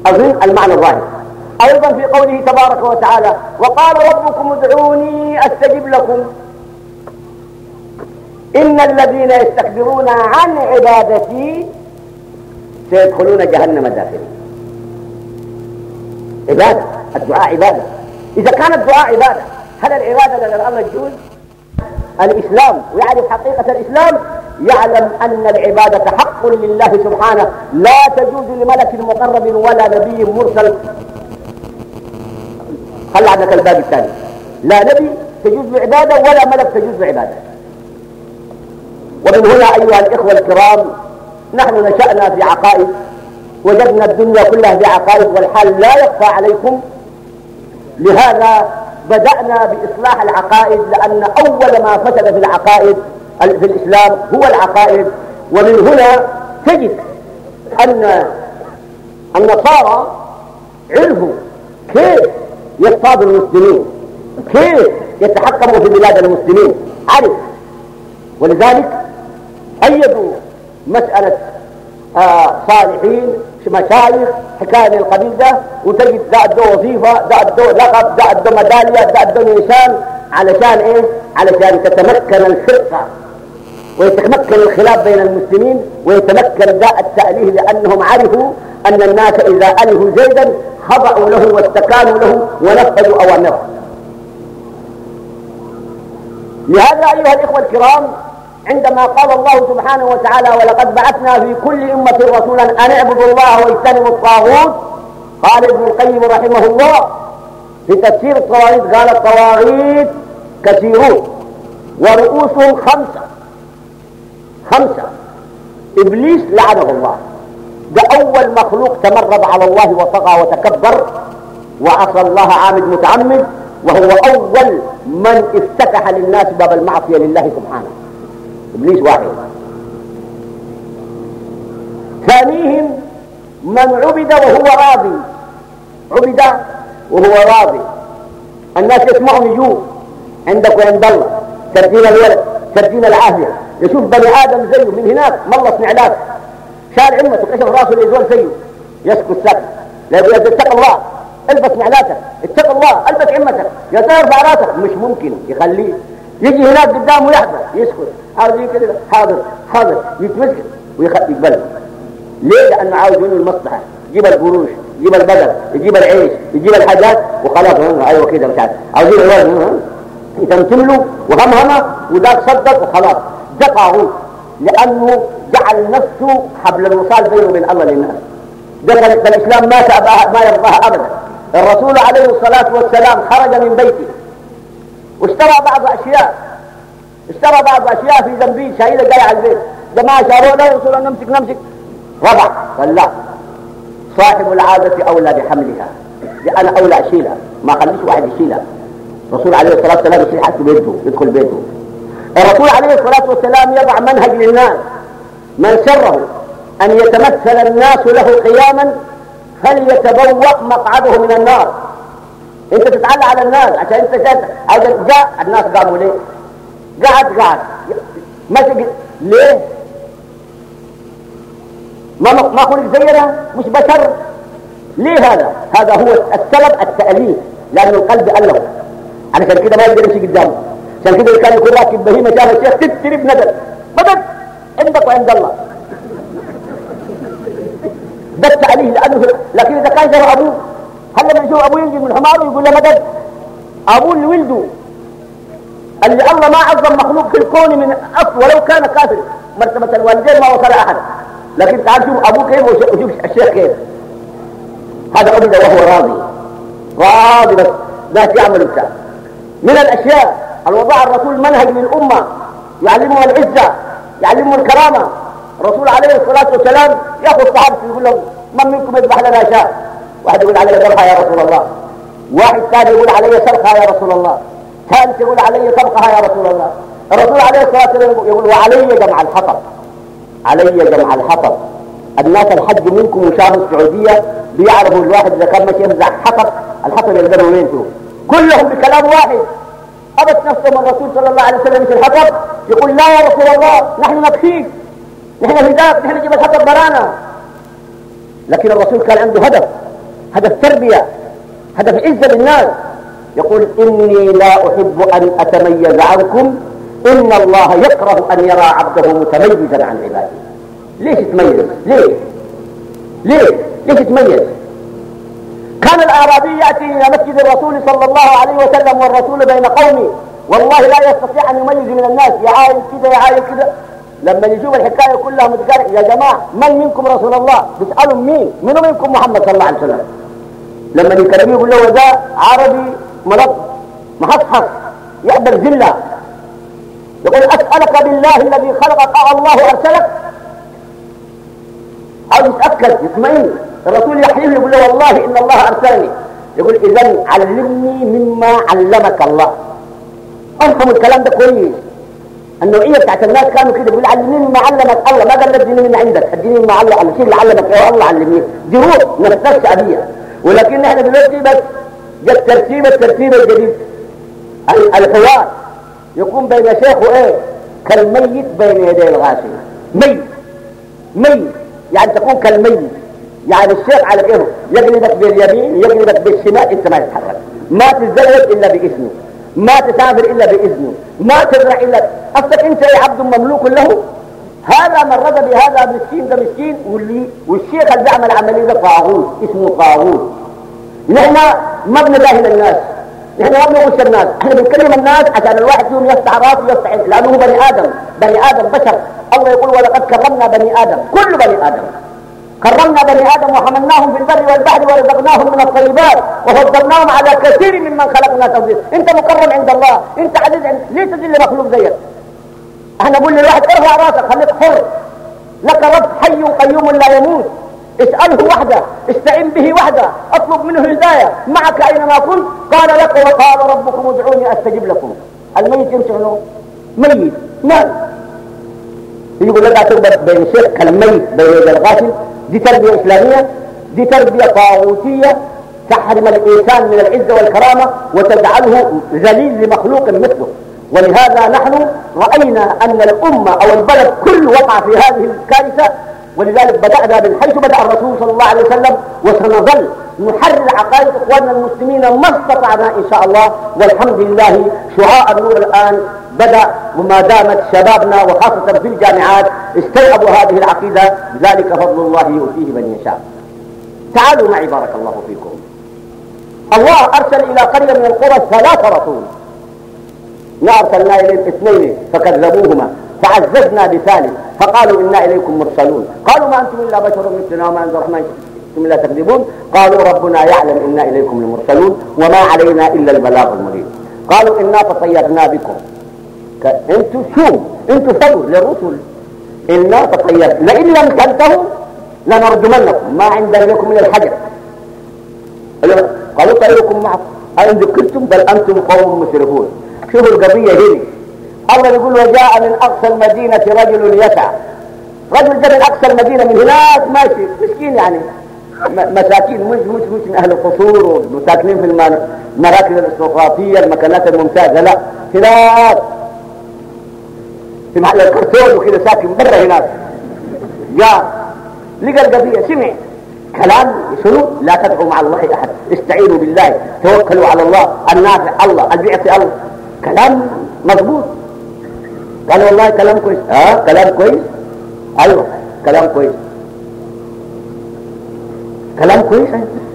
أظن المعنى الظاهر. أيضا في قوله تبارك وتعالى وقال ربكم ادعوني أستجب لكم. إن الذين يستكبرون عن عبادتي سيدخلون جهنم داخلين. عبادة الدعاء عبادة. إذا كان الدعاء عبادة هل العبادة لله الأمر تجوز الإسلام ويعرف حقيقة الإسلام يعلم أن العبادة حق لله سبحانه. لا تجوز لملك مقرب ولا نبي مرسل. خلى عنك الباب الثاني. لا نبي تجوز بعبادة ولا ملك تجوز بعبادة ومن هنا أيها الإخوة الكرام نحن نشأنا في عقائد وجدنا الدنيا كلها في عقائد والحال لا يخفى عليكم. لهذا بدأنا بإصلاح العقائد لأن أول ما فسد في العقائد في الإسلام هو العقائد. ومن هنا تجد أن النصارى عرفوا كيف يصطادوا المسلمين كيف يتحكموا في بلاد المسلمين. عرف. ولذلك أيدوا مسألة آه صالحين مشايخ حكاية من القبيل ده وتجد ده ادو وظيفة ده ادو لقب ده ادو ميدالية ده ادو نيشان علشان إيه؟ علشان تتمكن الفرقة ويتمكن الخلاف بين المسلمين ويتمكن داء التأليه لأنهم عرفوا أن الناس إذا ألهوا زيدا خضعوا له واستكانوا له ونفذوا أوامره لهذا أيها الإخوة الكرام عندما قال الله سبحانه وتعالى ولقد بعثنا في كل أمة رسولا أن اعبدوا الله واجتنبوا الطاغوت قال ابن القيم رحمه الله في تفسير الطواغيت قال الطواغيت كثيرون ورؤوسهم خمسة. خمسة. إبليس لعنه الله. ده أول مخلوق تمرد على الله وطغى وتكبر وعصى الله عامد متعمد وهو أول من افتتح للناس باب المعصية لله سبحانه. إبليس واحد. ثانيهم من عبد وهو راضي. عبد وهو راضي. الناس يسمعهم يجوا عندك وعند الله. تردين الولد تردين العافية. يشوف بني آدم زيه. من هناك ملص نعلات شال عمته كشف راسه ليزول زيه. يسكت سكت لا يقول اتق الله. البس نعلاتك اتق الله. البس عمتك. يا ترفع راسك. مش ممكن. يخليه يجي هناك قدامه يحضر يسكت. عاوز كده حاضر حاضر يتمسك ويقبل ليه لأنه عاوز منه المصلحة. يجيب القروش يجيب البدر يجيب العيش يجيب الحاجات وخلاص أيوه كده مش عارف عاوزين الوزن يتمتم له وهمهمه وذاك صدق وخلاص. ده لأنه جعل نفسه حبل الوصال بينه وبين الله للناس. ده الإسلام ما ما يرضاها ابدا. الرسول عليه الصلاة والسلام خرج من بيته. واشترى بعض أشياء. اشترى بعض أشياء في زنبيل شايله جاي على البيت. ده ما لا يوصل نمسك نمسك. رفع قال لا صاحب العادة أولى بحملها. أنا أولى أشيلها ما خليش واحد يشيلها. الرسول عليه الصلاة والسلام يشيل حتى بيته يدخل بيته. الرسول عليه الصلاة والسلام يضع منهج للناس. من سره أن يتمثل الناس له قياما فليتبوأ مقعده من النار. انت تتعلى على الناس عشان انت جاء الناس قاموا ليه؟ قعد قعد مسك ليه؟ ما ما خلق زينا مش بشر. ليه هذا؟ هذا هو السبب التأليف لأن القلب ألف علشان كده ما يقدر يمشي قدامه. عشان كده كان يكون راكب بهيمة شاف الشيخ تترب ندر مدد عندك وعند الله. ده التأليف لأنه لكن إذا كان جرى يشوف أبوه ينزل من حماره يقول له مدد أبوه اللي ولده اللي الله ما عظم مخلوق في الكون من أصل ولو كان كافر مرتبة الوالدين ما وصل أحد. لكن تعال شوف أبوه كيف وشوف الشيخ كيف. هذا عبد وهو راضي. راضي بس لا يعمل بتاع من الأشياء الوضع الرسول منهج للأمة. يعلمهم العزة يعلمهم الكرامة. الرسول عليه الصلاة والسلام يأخذ الصحابة يقول لهم من منكم يذبح لنا شاء واحد يقول علي ذبحة يا رسول الله. واحد ثاني يقول علي سرقة يا رسول الله. ثالث يقول علي سرقها يا رسول الله. الرسول عليه الصلاة والسلام يقول وعلي جمع الحطب. علي جمع الحطب. الناس الحج منكم وشافوا السعودية بيعرفوا الواحد إذا كان ماشي يمزع حطب الحطب يقدروا وين كلهم بكلام واحد. أبت نفسهم الرسول صلى الله عليه وسلم في الحطب يقول لا يا رسول الله نحن نكفيك نحن فداك نحن نجيب الحطب برانا. لكن الرسول كان عنده هدف. هدف تربية هدف عزة للناس. يقول إني لا أحب أن أتميز عنكم إن الله يكره أن يرى عبده متميزا عن عباده. ليش تميز ليه ليه ليش تميز كان الأعرابي يأتي إلى مسجد الرسول صلى الله عليه وسلم والرسول بين قومه والله لا يستطيع أن يميز من الناس يعاين كده يعاين كده. لما يشوف الحكاية كلها متقارئ يا جماعة من منكم رسول الله؟ بيسالهم مين؟ منو منكم محمد صلى الله عليه وسلم؟ لما يكلموه يقول له ده عربي ملط محصحص يقدر ذله يقول أسألك بالله الذي خلقك الله ارسلك عاوز يتاكد يطمئن. الرسول يحلف يقول له والله إن الله أرسلني. يقول اذا علمني مما علمك الله. افهم الكلام ده كويس. النوعية بتاعت الناس كانوا كده بيقول علمني مما علمك الله ما قال اديني من عندك اديني مما علم الشيء اللي علمك يا الله علمني. دي روح نفسها شعبيه ولكن إحنا دلوقتي بس جت ترتيب الترتيب الجديد. الحوار يكون بين شيخ وإيه؟ كالميت بين يدي الغاسل ميت. ميت. يعني تكون كالميت. يعني الشيخ على كيفه يقلبك باليمين يقلبك بالشمال أنت ما تتحرك. ما تتزوج إلا بإذنه. ما تسافر إلا بإذنه. ما تزرع إلا أصلك أنت يا عبد مملوك له. هذا من رضى بهذا مسكين ده مسكين واللي والشيخ اللي بيعمل عملية ده اسمه طاغوت. نحن ما بنجاهل الناس. نحن ما بنغش الناس. إحنا بنكلم الناس عشان الواحد فيهم يفتح راسه ويفتح لأنه هو بني آدم. بني آدم بشر. الله يقول ولقد كرمنا بني آدم. كل بني آدم. كرمنا بني آدم وحملناهم في البر والبحر ورزقناهم من الطيبات وفضلناهم على كثير ممن خلقنا تفضيلا انت مكرم عند الله انت عزيز عند ليه تذل مخلوق زيك. إحنا نقول للواحد ارفع راسك خليك حر. لك رب حي قيوم لا يموت. اسأله وحده استعن به وحده اطلب منه الهداية. معك أينما كنت؟ قال لك وقال ربكم ادعوني أستجب لكم. الميت يمشي ميت. نعم يقول لك تربط بين شيخ كالميت بين يد الغاسل دي تربية إسلامية دي تربية طاغوتية تحرم الإنسان من العزة والكرامة وتجعله ذليل لمخلوق مثله. ولهذا نحن رأينا أن الأمة أو البلد كل وقع في هذه الكارثة ولذلك بدأنا من حيث بدأ الرسول صلى الله عليه وسلم وسنظل نحرر عقائد إخواننا المسلمين ما استطعنا إن شاء الله. والحمد لله شعاع النور الآن بدأ وما دامت شبابنا وخاصة في الجامعات استوعبوا هذه العقيدة. ذلك فضل الله يؤتيه من يشاء. تعالوا معي بارك الله فيكم. الله أرسل إلى قرية من القرى ثلاث رسول. ما أرسلنا إليهم اثنين فكذبوهما. فعززنا بثالث. فقالوا إنا إليكم مرسلون. قالوا ما أنتم إلا بشر مثلنا وما أنزل الرحمن أنتم إلا تكذبون. قالوا ربنا يعلم إنا إليكم لمرسلون وما علينا إلا البلاغ المبين. قالوا إنا تطيرنا بكم. أنتوا شو أنتوا صبر للرسل. إنا تطيرنا لئن لم تنتهوا لنرجمنكم. ما عندنا لكم من الحجر. قالوا طيركم معكم. أين ذكرتم بل أنتم قوم مسرفون. شوفوا القضية هنا الله يقول وجاء من أقصى المدينة رجل يسعى. رجل جاء من أقصى المدينة من هناك ماشي مسكين يعني. مساكين مش مش مش من أهل القصور وساكنين في المراكز الارستقراطية المكانات الممتازة لا. هناك. في محل الكرتون وكذا ساكن برا هناك. جاء لقى القضية سمع كلام شنو؟ لا تدعوا مع الله أحد. استعينوا بالله توكلوا على الله النافع الله اللي بيعطي الله. كلام مضبوط. قال والله كلام كويس. آه كلام كويس؟ أيوه. كلام كويس. كلام كويس؟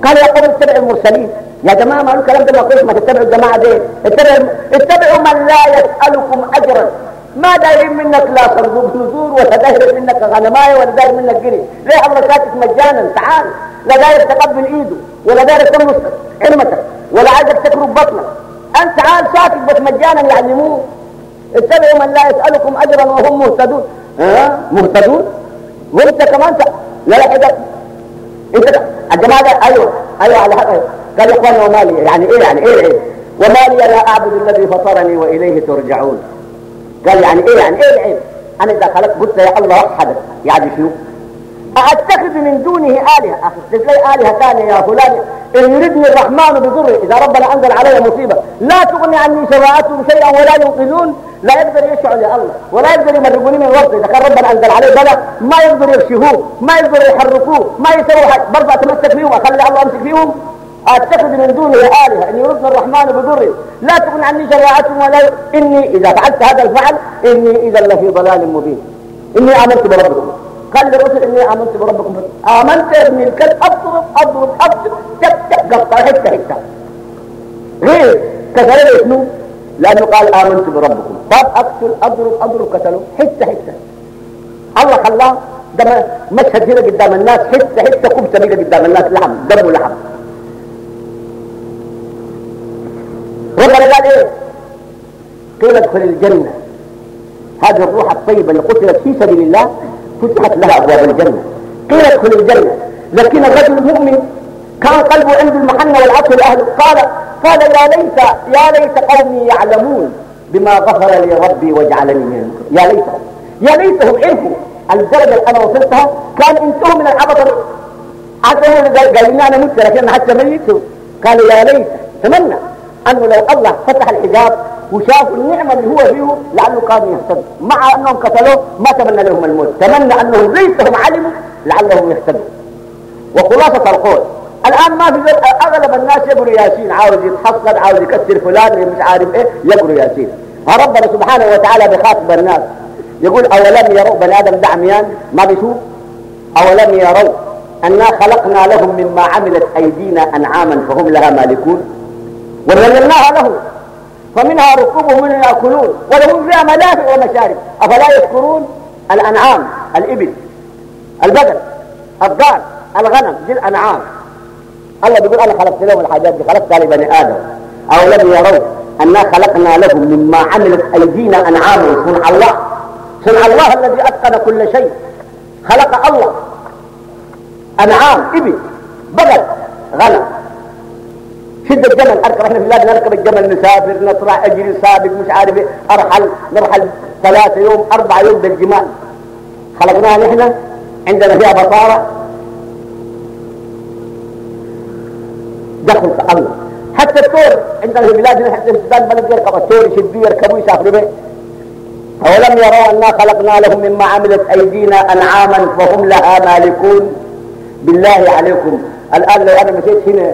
قال يا قوم اتبعوا المرسلين. يا جماعة ما الكلام ده ما كويس؟ ما تتبعوا الجماعة دي. اتبعوا اتبعوا من لا يسألكم أجرا. ما دايرين منك لا صندوق نذور ولا داير منك غنماية ولا داير منك قري ليه حضرتك مجانا تعال. لا داير تقبل إيده ولا داير تمس علمتك ولا عايزك تكرب بطنك. أنت تعال ساكت بس مجانا يعلموه. اتبعوا من لا يسألكم أجرا وهم مهتدون. ها؟ مهتدون؟ وانت كمان ت... لا لا حاجة انت الجماعة ده أيوه أيوه على حق. قال يا اخوان وما لي يعني إيه يعني إيه العيب وما لي لا أعبد الذي فطرني وإليه ترجعون. قال يعني إيه يعني إيه العيب أنا إذا خلقت قلت يا الله وحدك يعني شنو؟ أتخذ من دونه آلهة. أخذ لي آلهة ثانية يا فلان؟ إن يردني الرحمن بضر إذا ربنا أنزل علي مصيبة لا تغني عني شفاعتهم شيئا ولا ينقذون. لا يقدر يشعل يا الله ولا يقدر يمرقوني من الورد إذا كان ربنا أنزل عليه بلا ما يقدر يرشفوه ما يقدر يحركوه ما يسوي حاجة. برضه أتمسك فيهم أخلي الله أمسك فيهم أتخذ من دونه آلهة. إن يردني الرحمن بضر لا تغني عني شفاعتهم ولا. إني إذا فعلت هذا الفعل إني إذا لفي ضلال مبين. إني آمنت بربكم. قال للرسل إني آمنت بربكم. آمنت يا ابن الكلب اضرب اضرب تك تك قطع. حتة حتة غير كسر شنو لأنه قال آمنت بربكم. طب اقتل أضرب أضرب قتلوا. حتة حتة. الله خلاه ده مشهد هنا قدام الناس. حتة حتة كبسه بقى قدام الناس. لحم دم ولحم. ربنا قال إيه؟ قيل ادخل الجنة. هذه الروح الطيبة اللي قتلت في سبيل الله فتحت لها أبواب الجنة. قيل ادخل الجنة. لكن الرجل المؤمن كان قلبه عنده المحنة والعطف لأهله قال قال يا ليت يا ليت قومي يعلمون بما غفر لي ربي وجعلني من يا ليتهم يا ليتهم عرفوا الدرجة اللي أنا وصلتها كان انتهوا من العبط عاد قال لنا أنا مت لكن حتى ميت قال يا ليت. تمنى أنه لو الله فتح الحجاب وشافوا النعمة اللي هو فيه لعله كانوا يهتدوا. مع أنهم قتلوه ما تمنى لهم الموت. تمنى أنهم ليتهم علموا لعلهم يهتدوا. وخلاصة القول الآن ما في أغلب الناس يقروا ياسين. عاوز يتحصل عاوز يكسر فلان مش عارف إيه يقروا ياسين. ربنا سبحانه وتعالى بخاطب الناس. يقول أولم يروا بني آدم ده عميان ما بيشوف. أولم يروا أنا خلقنا لهم مما عملت أيدينا أنعاما فهم لها مالكون؟ وذللناها لهم. فمنها ركوبهم من يأكلون ولهم فيها منافع ومشارب. أفلا يذكرون الأنعام الإبل البقر الضال الغنم دي الأنعام. الله بيقول أنا خلقت لهم الحاجات دي خلقتها لبني آدم. أو لم يروا أنا خلقنا لهم مما عملت أيدينا انعاما صنع الله. صنع الله الذي أتقن كل شيء. خلق الله أنعام إبل بقر غنم. شد الجمل أركب إحنا في البلاد نركب الجمل نسافر نطلع اجري سابق مش عارف إيه. أرحل نرحل ثلاثة يوم أربع يوم بالجمال. خلقناها نحن عندنا فيها بصارة دخل الله حتى التور عندنا في بلادنا حتى في السودان بلد يركب التور يشدوا يركبوا يسافروا به. أولم يروا أنا خلقنا لهم مما عملت أيدينا أنعاما فهم لها مالكون. بالله عليكم. الآن لو أنا مشيت هنا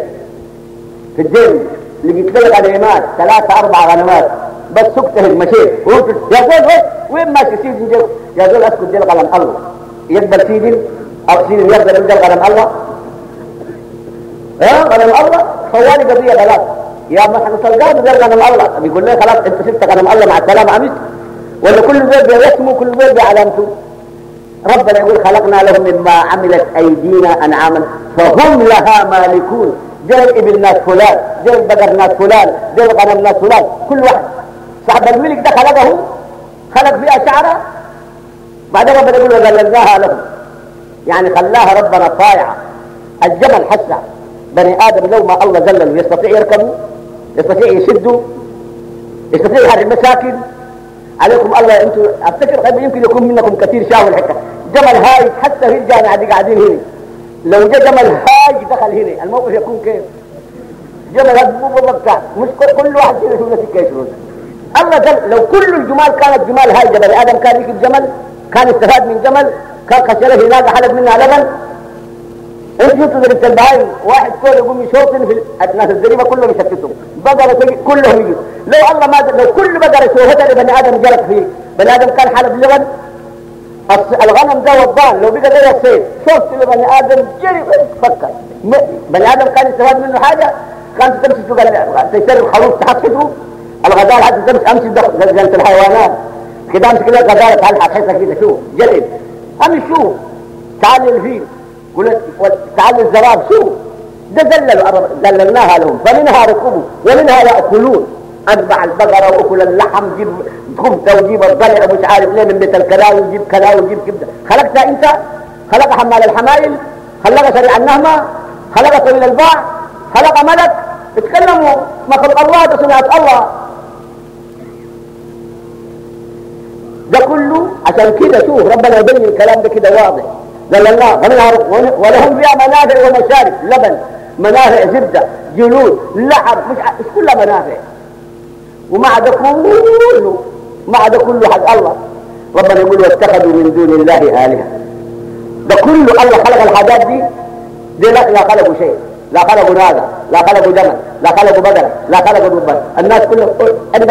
في الدين لقيت لي غنيمات ثلاثة أربع غنمات بس سكتهم مشيت. وقلت يا زول وين ماشي سيدي يا زول أسكت دي قلم الله. يقبل سيدي. أو سيدي يقبل قلم الله. غنم الله طوالي قضية ثلاث يا ما إحنا تلقاه غير غنم الله. بيقول لي خلاص أنت سبت غنم الله مع السلامة امس ولا كل بيت باسمه كل بيت بعلامته ربنا يقول خلقنا لهم مما عملت أيدينا أنعاما فهم لها مالكون. زي الإبل ناس فلان زي البقر ناس فلان زي الغنم ناس فلان كل واحد. صاحب الملك ده خلقه خلق فيها شعرة. بعدين ربنا يقول وذللناها لهم. يعني خلاها ربنا طايعه الجمل حسه بني آدم لو ما الله ذلل يستطيع يركبوا يستطيع يشدوا يستطيع يحرر مساكن عليكم الله أنتم أفتكر يمكن يكون منكم كثير شافوا الحكاية جمل هاي حتى في الجامعة دي قاعدين هنا. لو جاء جمل هاي دخل هنا. الموقف يكون كيف؟ جمل مو بتاع مش كل واحد كده شو نفسك يشرون الله جل لو كل الجمال كانت جمال هاي جبل. آدم كان يجيب جمل كان استفاد من جمل كان خسره هناك حلب منها لبن. انت شفتوا ذلك البهايم واحد كل يقوم يشوطن في الناس الزريبه كلهم يشتتوا بقرة كلهم يجوا لو الله ما لو كل بقرة شوهتها لبني آدم جرت فيه. بني آدم كان حلب لبن الغنم ده والضال لو بقى زي السيف. شفت لبني آدم جري فكر بني آدم كان يستفاد منه حاجة؟ كان تمشي سوق تشتري الخروف صدره الغزال حتى تمشي أمشي جنة الحيوانات. كده امسك كده غزاله تلحق تحسها كده. شوف جلد أمشي شوف. تعال الفيل قلت تعال الزراب شوف. ده دللوا دللناها لهم. فمنها ركوبوا ومنها يأكلون. اتبع البقرة وأكل اللحم جيب خبزة وجيب الضلع ومش عارف ليه من بيت الكلاوي وجيب كلاوي وجيب كبدة. خلقتها أنت؟ خلق حمال الحمايل خلق سريع النهمة خلق طويل الباع خلق ملك. اتكلموا مخلوق الله ده صنعة الله. ده كله عشان كده شوف ربنا يبين الكلام ده كده واضح. ذللناه ولهم فيها منافع ومشارب لبن منافع زبدة جلود لحم مش كلها منافع. ومع ده كله مع ده كله حق الله. ربنا يقول واتخذوا من دون الله آلهة. ده كله الله خلق الحاجات دي. دي لا, لا خلقوا شيء. لا خلقوا ناقة لا خلقوا جمل لا خلقوا بدر لا خلقوا دبر الناس كلهم عندك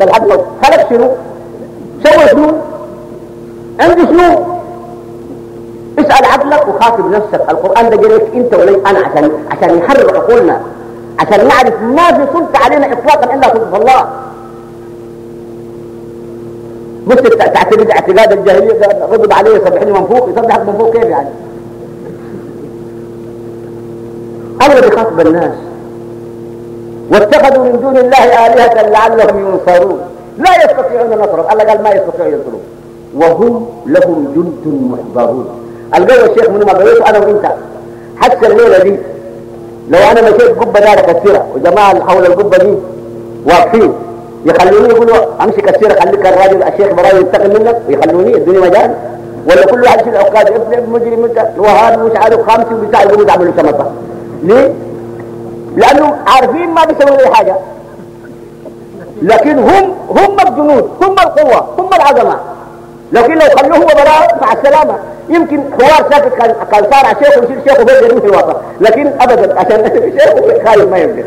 تلحق خلق شنو؟ سوى شنو؟ عنده شنو؟ اسأل عقلك وخاطب نفسك. القرآن ده جريك انت ولي أنا عشان عشان يحرر عقولنا عشان نعرف ما في سلطة علينا اطلاقا إلا سلطة الله. مش تعتقد اعتقاد الجاهلية غضب عليه يصبحني منفوق يصبحك منفوق كيف يعني؟ أمر بخطب الناس. واتخذوا من دون الله آلهة لعلهم ينصرون. لا يستطيعون نصرهم الله قال ما يستطيعون ينصرون. وهم لهم جند محضرون. القول الشيخ من ما أنا وإنت. حتى الليلة دي لو أنا مشيت قبه دار كثيرة وجماعة حول القبه دي واقفين يخلوني يقولوا امسك السيره خليك الراجل الشيخ براي ينتقل منك ويخلوني يدوني مجال ولا كل واحد يشيل عقاد ابن مجرم أنت وهذا مش عارف خامسي وبتاع يقولوا تعملوا شمطة. ليه؟ لأنه عارفين ما بيسووا أي حاجة. لكن هم هم الجنود هم القوة هم العظمة. لكن لو خلوه براء مع السلامة. يمكن حوار ساكت كان كان صار على شيخ ويصير شيخ وبيقدر في الوسط لكن ابدا عشان شيخ خايف ما يقدر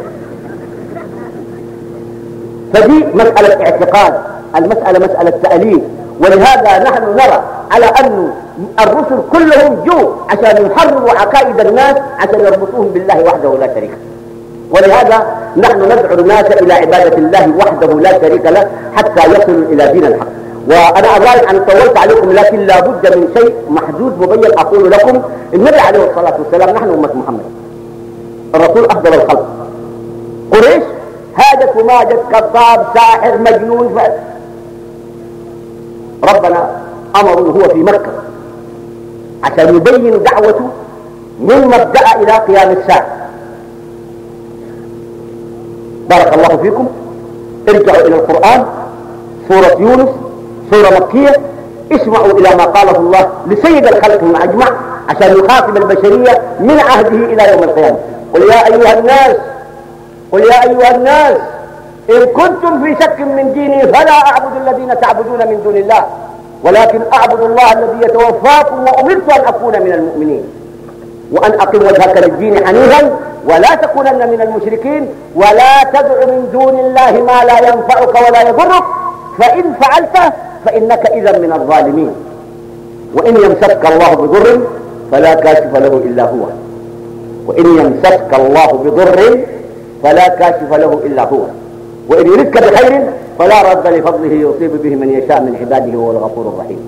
فدي مسألة اعتقاد المسألة مسألة تأليف. ولهذا نحن نرى على أن الرسل كلهم جو عشان يحرروا عقائد الناس عشان يربطوهم بالله وحده لا شريك ولهذا نحن ندعو الناس إلى عبادة الله وحده لا شريك له حتى يصلوا إلى دين الحق. وأنا أظن أن طولت عليكم لكن لا بد من شيء محدود مبين أقول لكم النبي عليه الصلاة والسلام نحن أمة محمد. الرسول أفضل الخلق. قريش هاجت وماجت كذاب ساحر مجنون ف... ربنا أمره هو في مكة عشان يبين دعوته من مبدأ إلى قيام الساعة. بارك الله فيكم. ارجعوا إلى القرآن. سورة يونس. سورة مكية اسمعوا إلى ما قاله الله لسيد الخلق أجمع عشان يخاطب البشرية من عهده إلى يوم القيامة. قل يا أيها الناس قل يا أيها الناس إن كنتم في شك من ديني فلا أعبد الذين تعبدون من دون الله ولكن أعبد الله الذي يتوفاكم وأمرت أن أكون من المؤمنين. وأن أقم وجهك للدين حنيفا ولا تكونن من المشركين ولا تدع من دون الله ما لا ينفعك ولا يضرك فإن فعلت فإنك إذا من الظالمين. وإن يمسك الله بضر فلا كاشف له إلا هو. وإن يمسك الله بضر فلا كاشف له إلا هو. وإن يردك بخير فلا رد لفضله يصيب به من يشاء من عباده وهو الغفور الرحيم.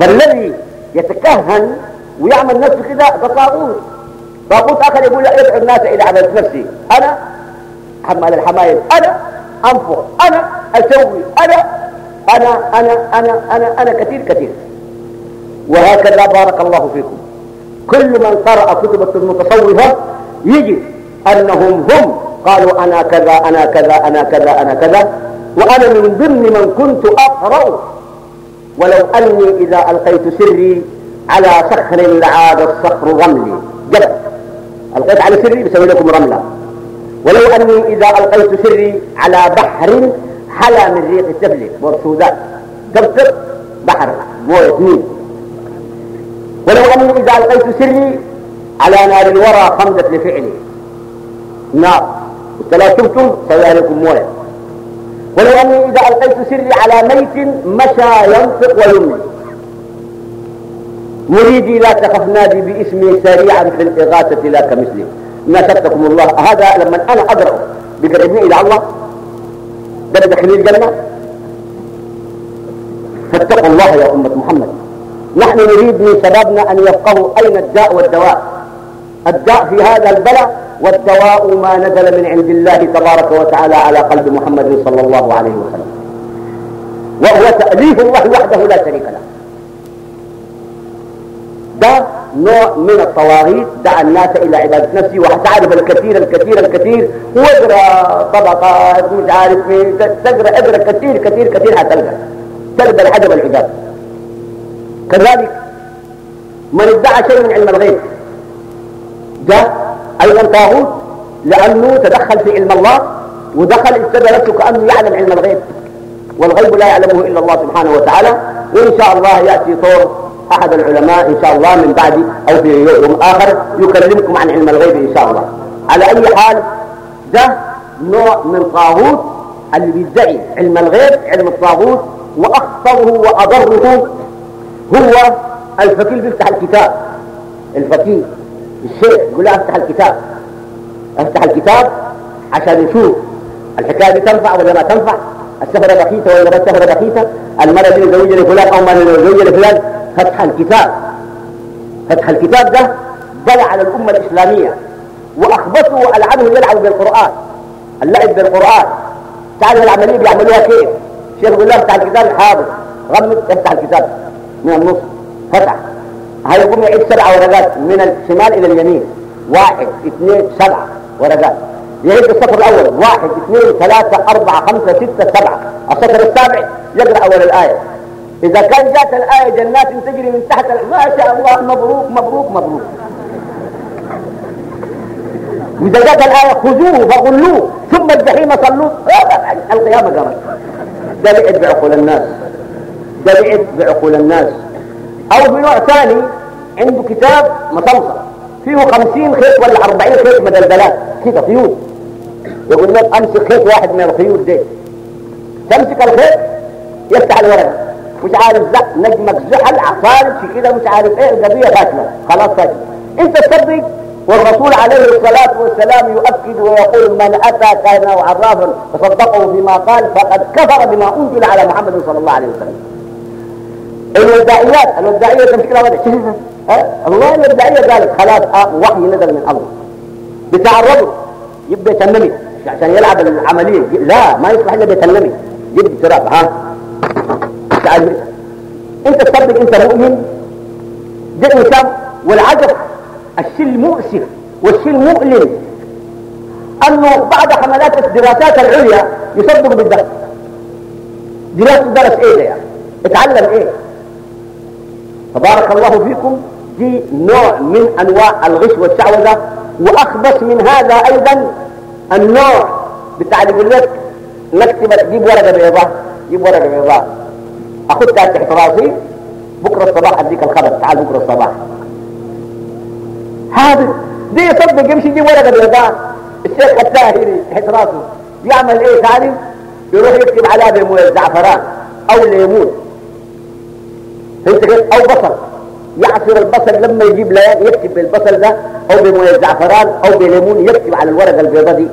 فالذي يتكهن ويعمل نفسه كده ده طاغوت آخر يقول يدعو الناس إلى عباده نفسي. أنا حمال الحمايل أنا أنفق أنا أسوي أنا أنا أنا أنا أنا أنا كثير كثير. وهكذا بارك الله فيكم. كل من قرأ كتب المتصوفة يجد أنهم هم. قالوا أنا كذا أنا كذا أنا كذا أنا كذا. وأنا من ضمن من كنت أقرأ. ولو أني إذا ألقيت سري على صخر لعاد الصخر رملي. جبل ألقيت على سري بسوي لكم رملة. ولو أني إذا ألقيت سري على بحر حلا من ريق السفلي والسودان تبصر بحر موية نيل ولو اني إذا ألقيت سري على نار الورى خمدت لفعلي. نار. لا تبتم سوي لكم موية. ولو أني إذا ألقيت سري على ميت مشى ينطق ويملي. مريدي لا تخف نادي باسمي سريعا في الإغاثة لا كمثلي. ناشدتكم الله هذا لما أنا أقرأ بقربني إلى الله. ده دخلني الجنة فاتقوا الله يا أمة محمد. نحن نريد من شبابنا أن يفقهوا أين الداء والدواء. الداء في هذا البلاء والدواء ما نزل من عند الله تبارك وتعالى على قلب محمد صلى الله عليه وسلم. وهو تأليف الله وحده لا شريك له. ده نوع من الطواغيت دعا الناس إلى عبادة نفسه وحتعرف الكثير الكثير الكثير واقرا طبقات مش عارف مين تقرا اقرا كثير كثير كثير حتلقى تلقى. العجب العجاب كذلك من ادعى شيء من علم الغيب ده أيضا طاغوت لأنه تدخل في علم الله ودخل ابتدى نفسه كأنه يعلم علم الغيب. والغيب لا يعلمه إلا الله سبحانه وتعالى. وإن شاء الله يأتي طور أحد العلماء إن شاء الله من بعد أو في يوم آخر يكلمكم عن علم الغيب إن شاء الله. على أي حال ده نوع من طاغوت اللي بيدعي علم الغيب علم الطاغوت وأخطره وأضره هو الفقيه بيفتح الكتاب. الفقيه الشيخ يقول له افتح الكتاب. افتح الكتاب عشان نشوف الحكاية دي تنفع ولا ما تنفع؟ السفرة بخيتة ولا السفرة بخيتة المرأة اللي زوجة لفلان أو من زوجة لفلان؟ فتح الكتاب. فتح الكتاب ده بلع على الأمة الإسلامية وأخبثوا وألعنهم يلعبوا بالقرآن. اللعب بالقرآن. تعرف العملية بيعملوها كيف الشيخ يقول لهم افتح الكتاب حاضر. غمض افتح الكتاب. من النص. فتح. هيقوم يعيد سبع ورقات. من الشمال إلى اليمين. واحد اثنين سبعة ورقات. يعيد السطر الأول. واحد اثنين ثلاثة أربعة خمسة ستة سبعة. السطر السابع. يقرأ أول الآية. إذا كان جاءت الآية جنات تجري من تحت ما شاء الله مبروك مبروك مبروك. وإذا جاءت الآية خذوه فغلوه ثم الجحيم صلوه. القيامة قامت. ده بعقول الناس. ده بعقول الناس. أو في نوع ثاني عنده كتاب مصمصة فيه خمسين خيط ولا أربعين خيط مدلدلات كده خيوط يقول لك أمسك خيط واحد من الخيوط دي. تمسك الخيط يفتح الورق. مش عارف زق نجمك زحل عصارف في كده مش عارف إيه؟ القضية فاشلة خلاص فاشلة أنت تصدق والرسول عليه الصلاة والسلام يؤكد ويقول من أتى كان عرافا فصدقه فيما قال فقد كفر بما أنزل على محمد صلى الله عليه وسلم. الوداعيات الوداعية تمسك لها ودع الله الوداعية قالت خلاص آه وحي نزل من الله الرجل يبدأ يتنمي. عشان يلعب العملية. لا ما يصلح إلا بيتنمي. يبدأ تراب ها؟ تعال أنت تصدق أنت مؤمن؟ ده انسان والعجب الشيء المؤسف والشيء المؤلم أنه بعد حملات الدراسات العليا يصدق بالدرس. دراسة درس إيه ده يعني اتعلم إيه؟ تبارك الله فيكم دي نوع من أنواع الغش والشعوذة وأخبث من هذا أيضا النوع بتاع اللي يقول لك نكتب جيب ورقة بيضاء جيب ورقة بيضاء. اخدها تحت راسي بكرة الصباح أديك الخبر. تعال بكرة الصباح. هذا دي يصدق يمشي يجيب ورقة بيضاء الشيخ التاهري تحت راسه يعمل إيه ثاني؟ يروح يكتب عليها بمويه الزعفران. أو الليمون فهمت كيف؟ أو بصل. يعصر البصل لما يجيب ليان يكتب بالبصل ده. أو بمويه الزعفران. أو بليمون. يكتب على الورقة البيضاء دي.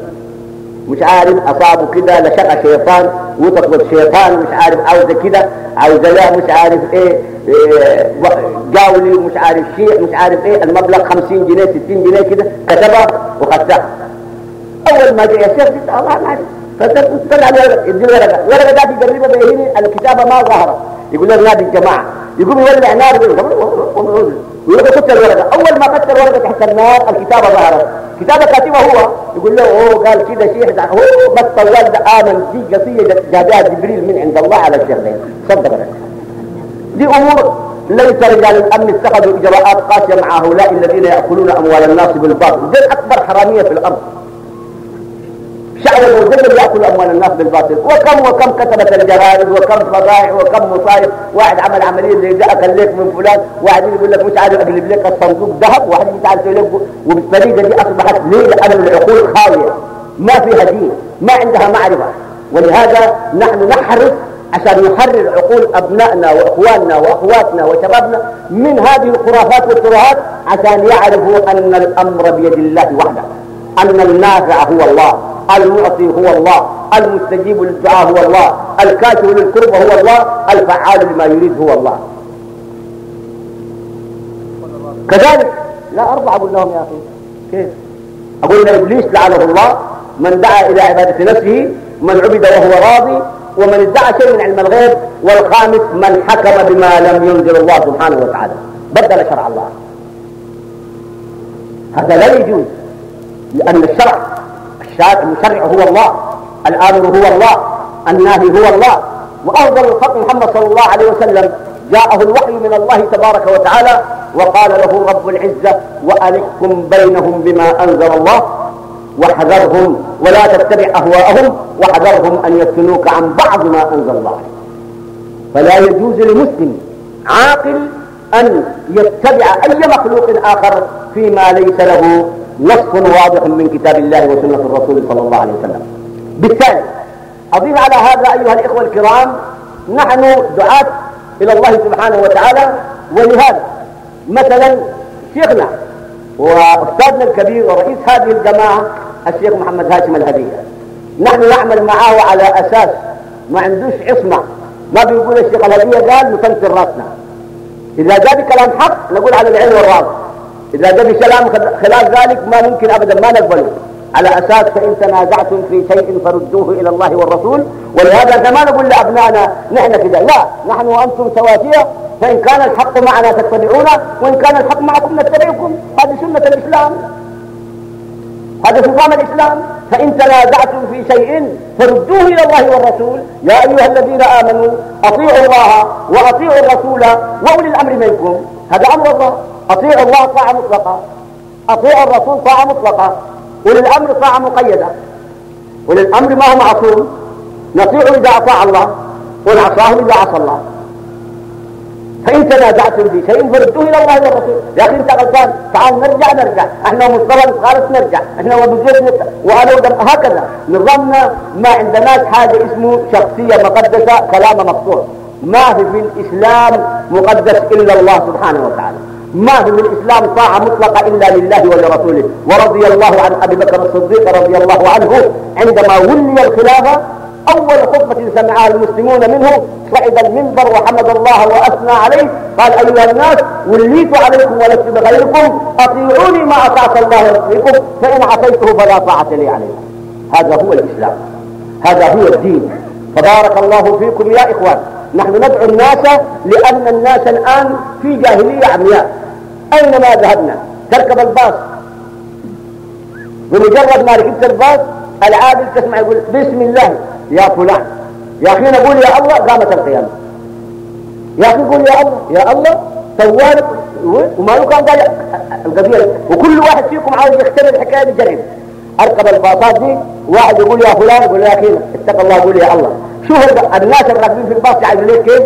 مش عارف أصابه كده لشقى شيطان وتطلب شيطان مش عارف عاوزة كده عاوزة لا مش عارف إيه, إيه جاولي ومش عارف شيء مش عارف إيه المبلغ 50 جنيه 60 جنيه كده كتبها وخدتها. أول ما جاء يا شيخ قلت الله ما عارف فطلع الورقة يدي الورقة. الورقة ده تقريبا بيهين الكتابة ما ظهرت. يقول لك نادي الجماعه يقوم يولع نار ويروح يحط الورقه أول ما حط الورقه تحت النار الكتابه ظهرت كتابه كاتبه هو. يقول له أوه قال كده شيخ هو بس طوال ده آمن. دي قضية جابها جبريل من عند الله على ده صدق دي أمور ليس رجال الأمن. اتخذوا إجراءات قاسية مع هؤلاء الذين يأكلون أموال الناس بالباطل. دي أكبر حرامية في الأرض. شعب المزدجر يأكل أموال الناس بالباطل. وكم وكم كتبت الجرائد وكم فضائح وكم مصايب واحد عمل عملية زي ده اكل لك من فلان واحد يقول لك مش عارف اقلب لك الصندوق ذهب واحد مش عارف لك وبالطريقه دي أصبحت ليه لأن العقول خاويه ما فيها دين ما عندها معرفة. ولهذا نحن نحرص عشان نحرر عقول أبنائنا وإخواننا وأخواتنا وشبابنا من هذه الخرافات والترهات عشان يعرفوا أن الأمر بيد الله وحده أن النافع هو الله. المعطي هو الله المستجيب للدعاء هو الله الكاشف للكرب هو الله الفعال لما يريد هو الله. كذلك لا أربعة أقول لهم يا أخي كيف؟ أقول إبليس لعنه الله من دعا إلى عبادة نفسه من عبد وهو راضي ومن ادعى شيء من علم الغيب والخامس من حكم بما لم ينزل الله سبحانه وتعالى. بدل شرع الله. هذا لا يجوز لأن الشرع المشرع هو الله الآمر هو الله الناهي هو الله. وأفضل الخلق محمد صلى الله عليه وسلم. جاءه الوحي من الله تبارك وتعالى وقال له رب العزة وألحكم بينهم بما أنزل الله واحذرهم ولا تتبع أهواءهم واحذرهم أن يفتنوك عن بعض ما أنزل الله. فلا يجوز لمسلم عاقل أن يتبع أي مخلوق آخر فيما ليس له نص واضح من كتاب الله وسنة الرسول صلى الله عليه وسلم. بالتالي أضيف على هذا أيها الإخوة الكرام نحن دعاة إلى الله سبحانه وتعالى ولهذا مثلا شيخنا وأستاذنا الكبير ورئيس هذه الجماعة الشيخ محمد هاشم الهدية. نحن نعمل معه على أساس ما عندوش عصمة. ما بيقول الشيخ الهدية قال نطلق راسنا إذا جاء بكلام حق نقول على العين والراس إذا جاء بكلام خلاف ذلك ما ممكن أبدا ما نقبله. على أساس فإن تنازعتم في شيء فردوه إلى الله والرسول. ولهذا ما نقول لأبنائنا نحن كذا لا نحن وأنتم سواسية. فإن كان الحق معنا تتبعونا وإن كان الحق معكم نتبعكم. هذه سنة الإسلام. هذا نظام الإسلام. فإن تنازعتم في شيء فردوه إلى الله والرسول. يا أيها الذين آمنوا أطيعوا الله وأطيعوا الرسول وأولي الأمر منكم. هذا أمر الله. أطيعوا الله طاعة مطلقة. أطيعوا الرسول طاعة مطلقة. أولي الأمر طاعة مقيدة. أولي الأمر ما هو معصوم. نطيع إذا أطاع الله ونعصاه إذا عصى الله. فإن تنازعتم في شيء فردوه إلى الله والرسول يا أخي أنت غلطان تعال نرجع نرجع. إحنا مصطفى خالص نرجع. إحنا وبزيد وأنا هكذا. نظامنا ما عندناش حاجة اسمه شخصية مقدسة كلام مقطوع ما في في الإسلام مقدس إلا الله سبحانه وتعالى. ما في الإسلام طاعة مطلقة إلا لله ولرسوله. ورضي الله عن أبي بكر الصديق رضي الله عنه عندما ولي الخلافة أول خطبة سمعها المسلمون منه صعد المنبر وحمد الله وأثنى عليه قال أيها الناس وليت عليكم ولست بغيركم أطيعوني ما أطعت الله يطيعكم فإن عصيته فلا طاعة لي عليكم هذا هو الإسلام. هذا هو الدين. فبارك الله فيكم يا إخوان. نحن ندعو الناس لأن الناس الآن في جاهلية عمياء. أينما ذهبنا؟ تركب الباص. بمجرد ما ركبت الباص العادل تسمع يقول بسم الله. يا فلان. يا أخي نقول يا الله. قامت القيامة. يا أخي قول يا الله. يا الله. سوالك وما كان قال القضية وكل واحد فيكم عاوز يختبر الحكاية بجرب أركب الباصات دي. واحد يقول يا فلان يقول يا أخي اتق الله قول يا الله. شوف الناس الراكبين في الباص يعملوا ليه كيف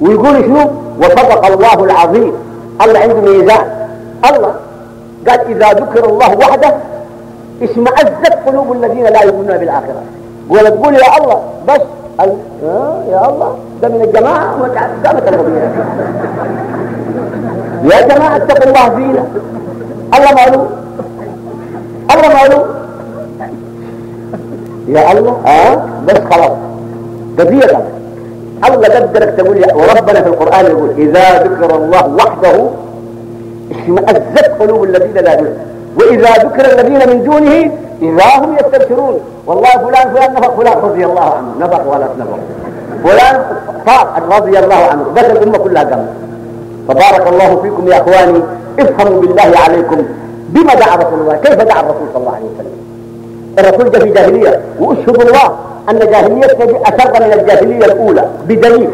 ويقول شنو؟ وصدق الله العظيم. الله عنده ميزان الله قال إذا ذكر الله وحده اشمأزت قلوب الذين لا يؤمنون بالآخرة. ولا تقول يا الله بس ال... يا الله ده من الجماعة. قامت القضية يا جماعة اتقوا الله فينا الله معلوم. الله معلوم. يا الله آه بس خلاص. قضية الله قدرك تقول يا وربنا في القرآن يقول إذا ذكر الله وحده اشمأزت قلوب الذين لا يؤمنون. وإذا ذكر الذين من دونه إذا هم يستبشرون. والله فلان فلان نفق فلان رضي الله عنه نفق ولا نفق فلان طاق رضي الله عنه بس الأمة كلها قامت. فبارك الله فيكم يا أخواني افهموا بالله عليكم بما دعا رسول الله كيف دعا الرسول صلى الله عليه وسلم؟ الرسول جاء في جاهلية. وأشهد الله أن جاهليته أشر من الجاهلية الأولى بدليل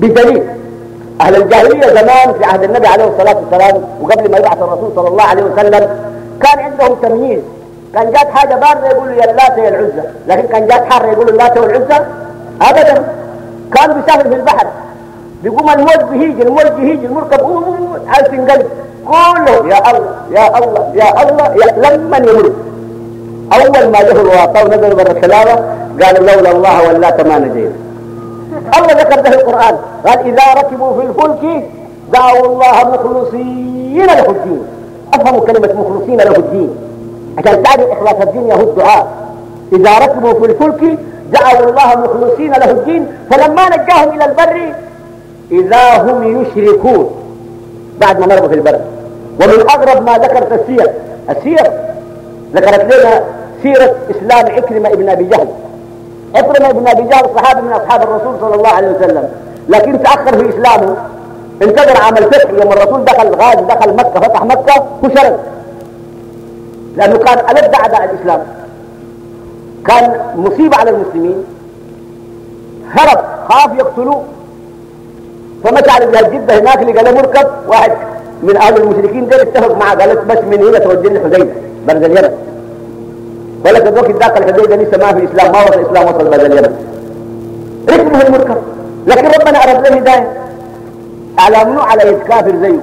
بدليل. أهل الجاهلية زمان في عهد النبي عليه الصلاة والسلام وقبل ما يبعث الرسول صلى الله عليه وسلم كان عندهم تمييز. كان جات حاجة باردة يقولوا يا اللات يا العزة لكن كان جات حارة يقولوا اللات والعزة؟ أبدا. كانوا بيسافروا في البحر. بيقوم الموج بيهيج الموج بيهيج المركب عايز تنقلب كله يا الله يا الله يا الله يا لما يمر أول ما جه الواقع ونزلوا برا السلامة قالوا لولا الله واللات ما نجينا الله ذكر ده القرآن قال إذا ركبوا في الفلك دعوا الله مخلصين له الدين. أفهموا كلمة مخلصين له الدين. عشان تعرف إخلاص الدين هو الدعاء. إذا ركبوا في الفلك دعوا الله مخلصين له الدين فلما نجاهم إلى البر إذا هم يشركون. بعد ما مرضوا في البر. ومن أغرب ما ذكرت السير السير ذكرت لنا سيرة إسلام عكرمة ابن أبي جهل. عكرمة ابن أبي جهل صحابي من أصحاب الرسول صلى الله عليه وسلم. لكن تأخر في إسلامه. انتظر عام الفتح يوم الرسول دخل غاز دخل مكة فتح مكة وشرد لأنه كان ألد أعداء الإسلام. كان مصيبة على المسلمين. هرب خاف يقتلوه. فمشى على جهة جدة هناك لقى له مركب. واحد من أهل المشركين دول اتفق معه قال بس من هنا توجه حديبة برد اليمن. ولك ذوك ذاك الحديبة لسه ما في إسلام ما وصل إسلام وصل برد اليمن. ركبه المركب لكن ربنا أرد له هداية. على منو؟ على يد كافر زيه.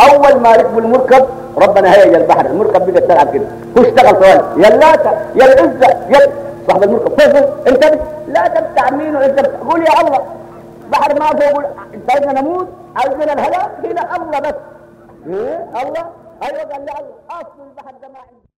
أول ما ركبوا المركب ربنا هيج البحر. المركب بقى تلعب كده هو اشتغل طوال يا اللاتة يا العزة يا صاحب المركب. فوق انتبه لا تبتع مين؟ وانت قول يا الله. بحر ما فوق. انت عايزنا نموت؟ عايزنا الهلاك؟ هنا الله بس. إيه؟ الله. أيوه قال لي الله. أصل البحر ده ما